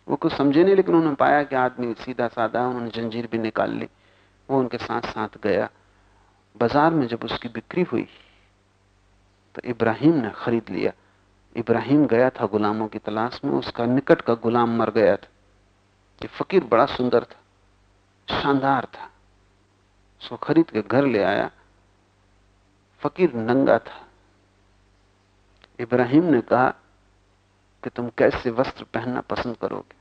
वो कुछ समझे नहीं, लेकिन उन्होंने पाया कि आदमी सीधा साधा है उन्होंने जंजीर भी निकाल ली। वो उनके साथ साथ गया। बाज़ार में जब उसकी बिक्री हुई तो इब्राहिम ने खरीद लिया। इब्राहिम गया था गुलामों की तलाश में, उसका निकट का गुलाम मर गया था। ये फकीर बड़ा सुंदर था, शानदार था। उसको खरीद के घर ले आया। फकीर नंगा था। इब्राहिम ने कहा कि तुम कैसे वस्त्र पहनना पसंद करोगे?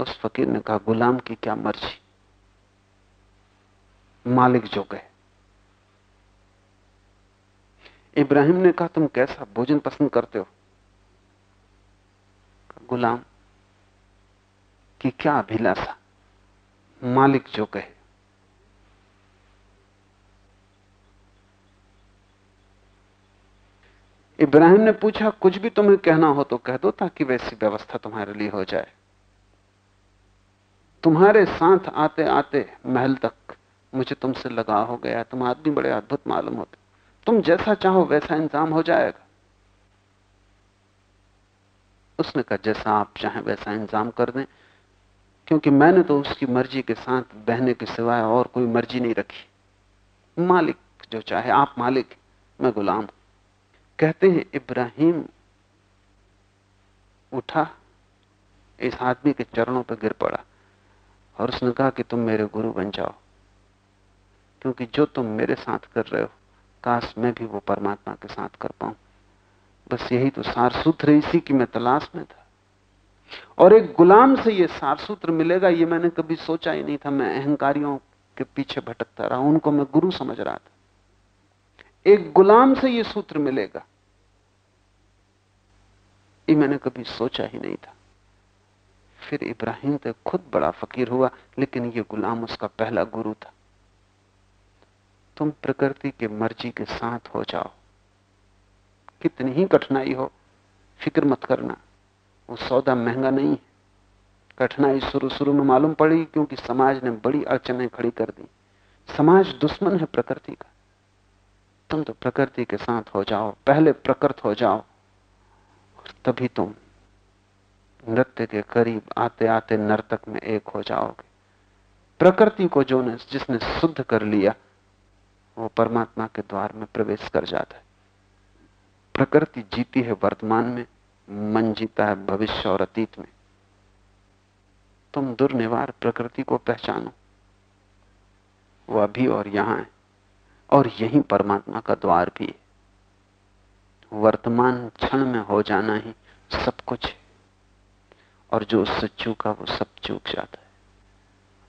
उस फकीर ने कहा, गुलाम की क्या मर्ज़ी? मालिक जो गए। इब्राहिम ने कहा, तुम कैसा भोजन पसंद करते हो? गुलाम की क्या अभिलाषा? मालिक जो कहे इब्राहिम ने पूछा, कुछ भी तुम्हें कहना हो तो कह दो ताकि वैसी व्यवस्था तुम्हारे लिए हो जाए। तुम्हारे साथ आते आते महल तक मुझे तुमसे लगा हो गया। तुम आदमी बड़े अद्भुत मालूम होते। तुम जैसा चाहो वैसा इंतज़ाम हो जाएगा। उसने कहा, जैसा आप चाहें वैसा इंतज़ाम कर दें, क्योंकि मैंने तो उसकी मर्ज़ी के साथ बहने के सिवाय और कोई मर्ज़ी नहीं रखी। मालिक जो चाहे, आप मालिक, मैं गुलाम। कहते हैं, इब्राहिम उठा, इस आदमी के चरणों पर गिर पड़ा। और उसने कहा कि तुम मेरे गुरु बन जाओ। क्योंकि जो तुम मेरे साथ कर रहे हो, काश मैं भी वो परमात्मा के साथ कर पाऊँ। बस यही तो सार सूत्र इसी की मैं तलाश में था। और एक गुलाम से ये सार सूत्र मिलेगा, ये मैंने कभी सोचा ही नहीं था। मैं अहंकारियों के पीछे भटकता रहा, उनको मैं गुरु समझ रहा था। एक गुलाम से ये सूत्र मिलेगा, ये मैंने कभी सोचा ही नहीं था। फिर इब्राहिम तो खुद बड़ा फकीर हुआ, लेकिन ये गुलाम उसका पहला गुरु था। तुम प्रकृति के मर्ज़ी के साथ हो जाओ। कितनी ही कठिनाई हो, फ़िक्र मत करना। वो सौदा महँगा नहीं है। कठिनाई शुरू शुरू में मालूम पड़ी, क्योंकि समाज ने बड़ी अड़चने खड़ी कर दी। समाज दुश्मन है प्रकृति का। तुम तो प्रकृति के साथ हो जाओ, पहले प्रकृत हो जाओ तभी तुम नृत्य के करीब आते आते नर्तक में एक हो जाओगे। प्रकृति को जो ने जिसने शुद्ध कर लिया, वो परमात्मा के द्वार में प्रवेश कर जाता है। प्रकृति जीती है वर्तमान में, मन जीता है भविष्य और अतीत में। तुम दुर्निवार प्रकृति को पहचानो। वो अभी और यहाँ है, और यही परमात्मा का द्वार भी है। वर्तमान क्षण में हो जाना ही सब कुछ है। और जो उससे चूका वो सब चूक जाता है।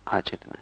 आज इतना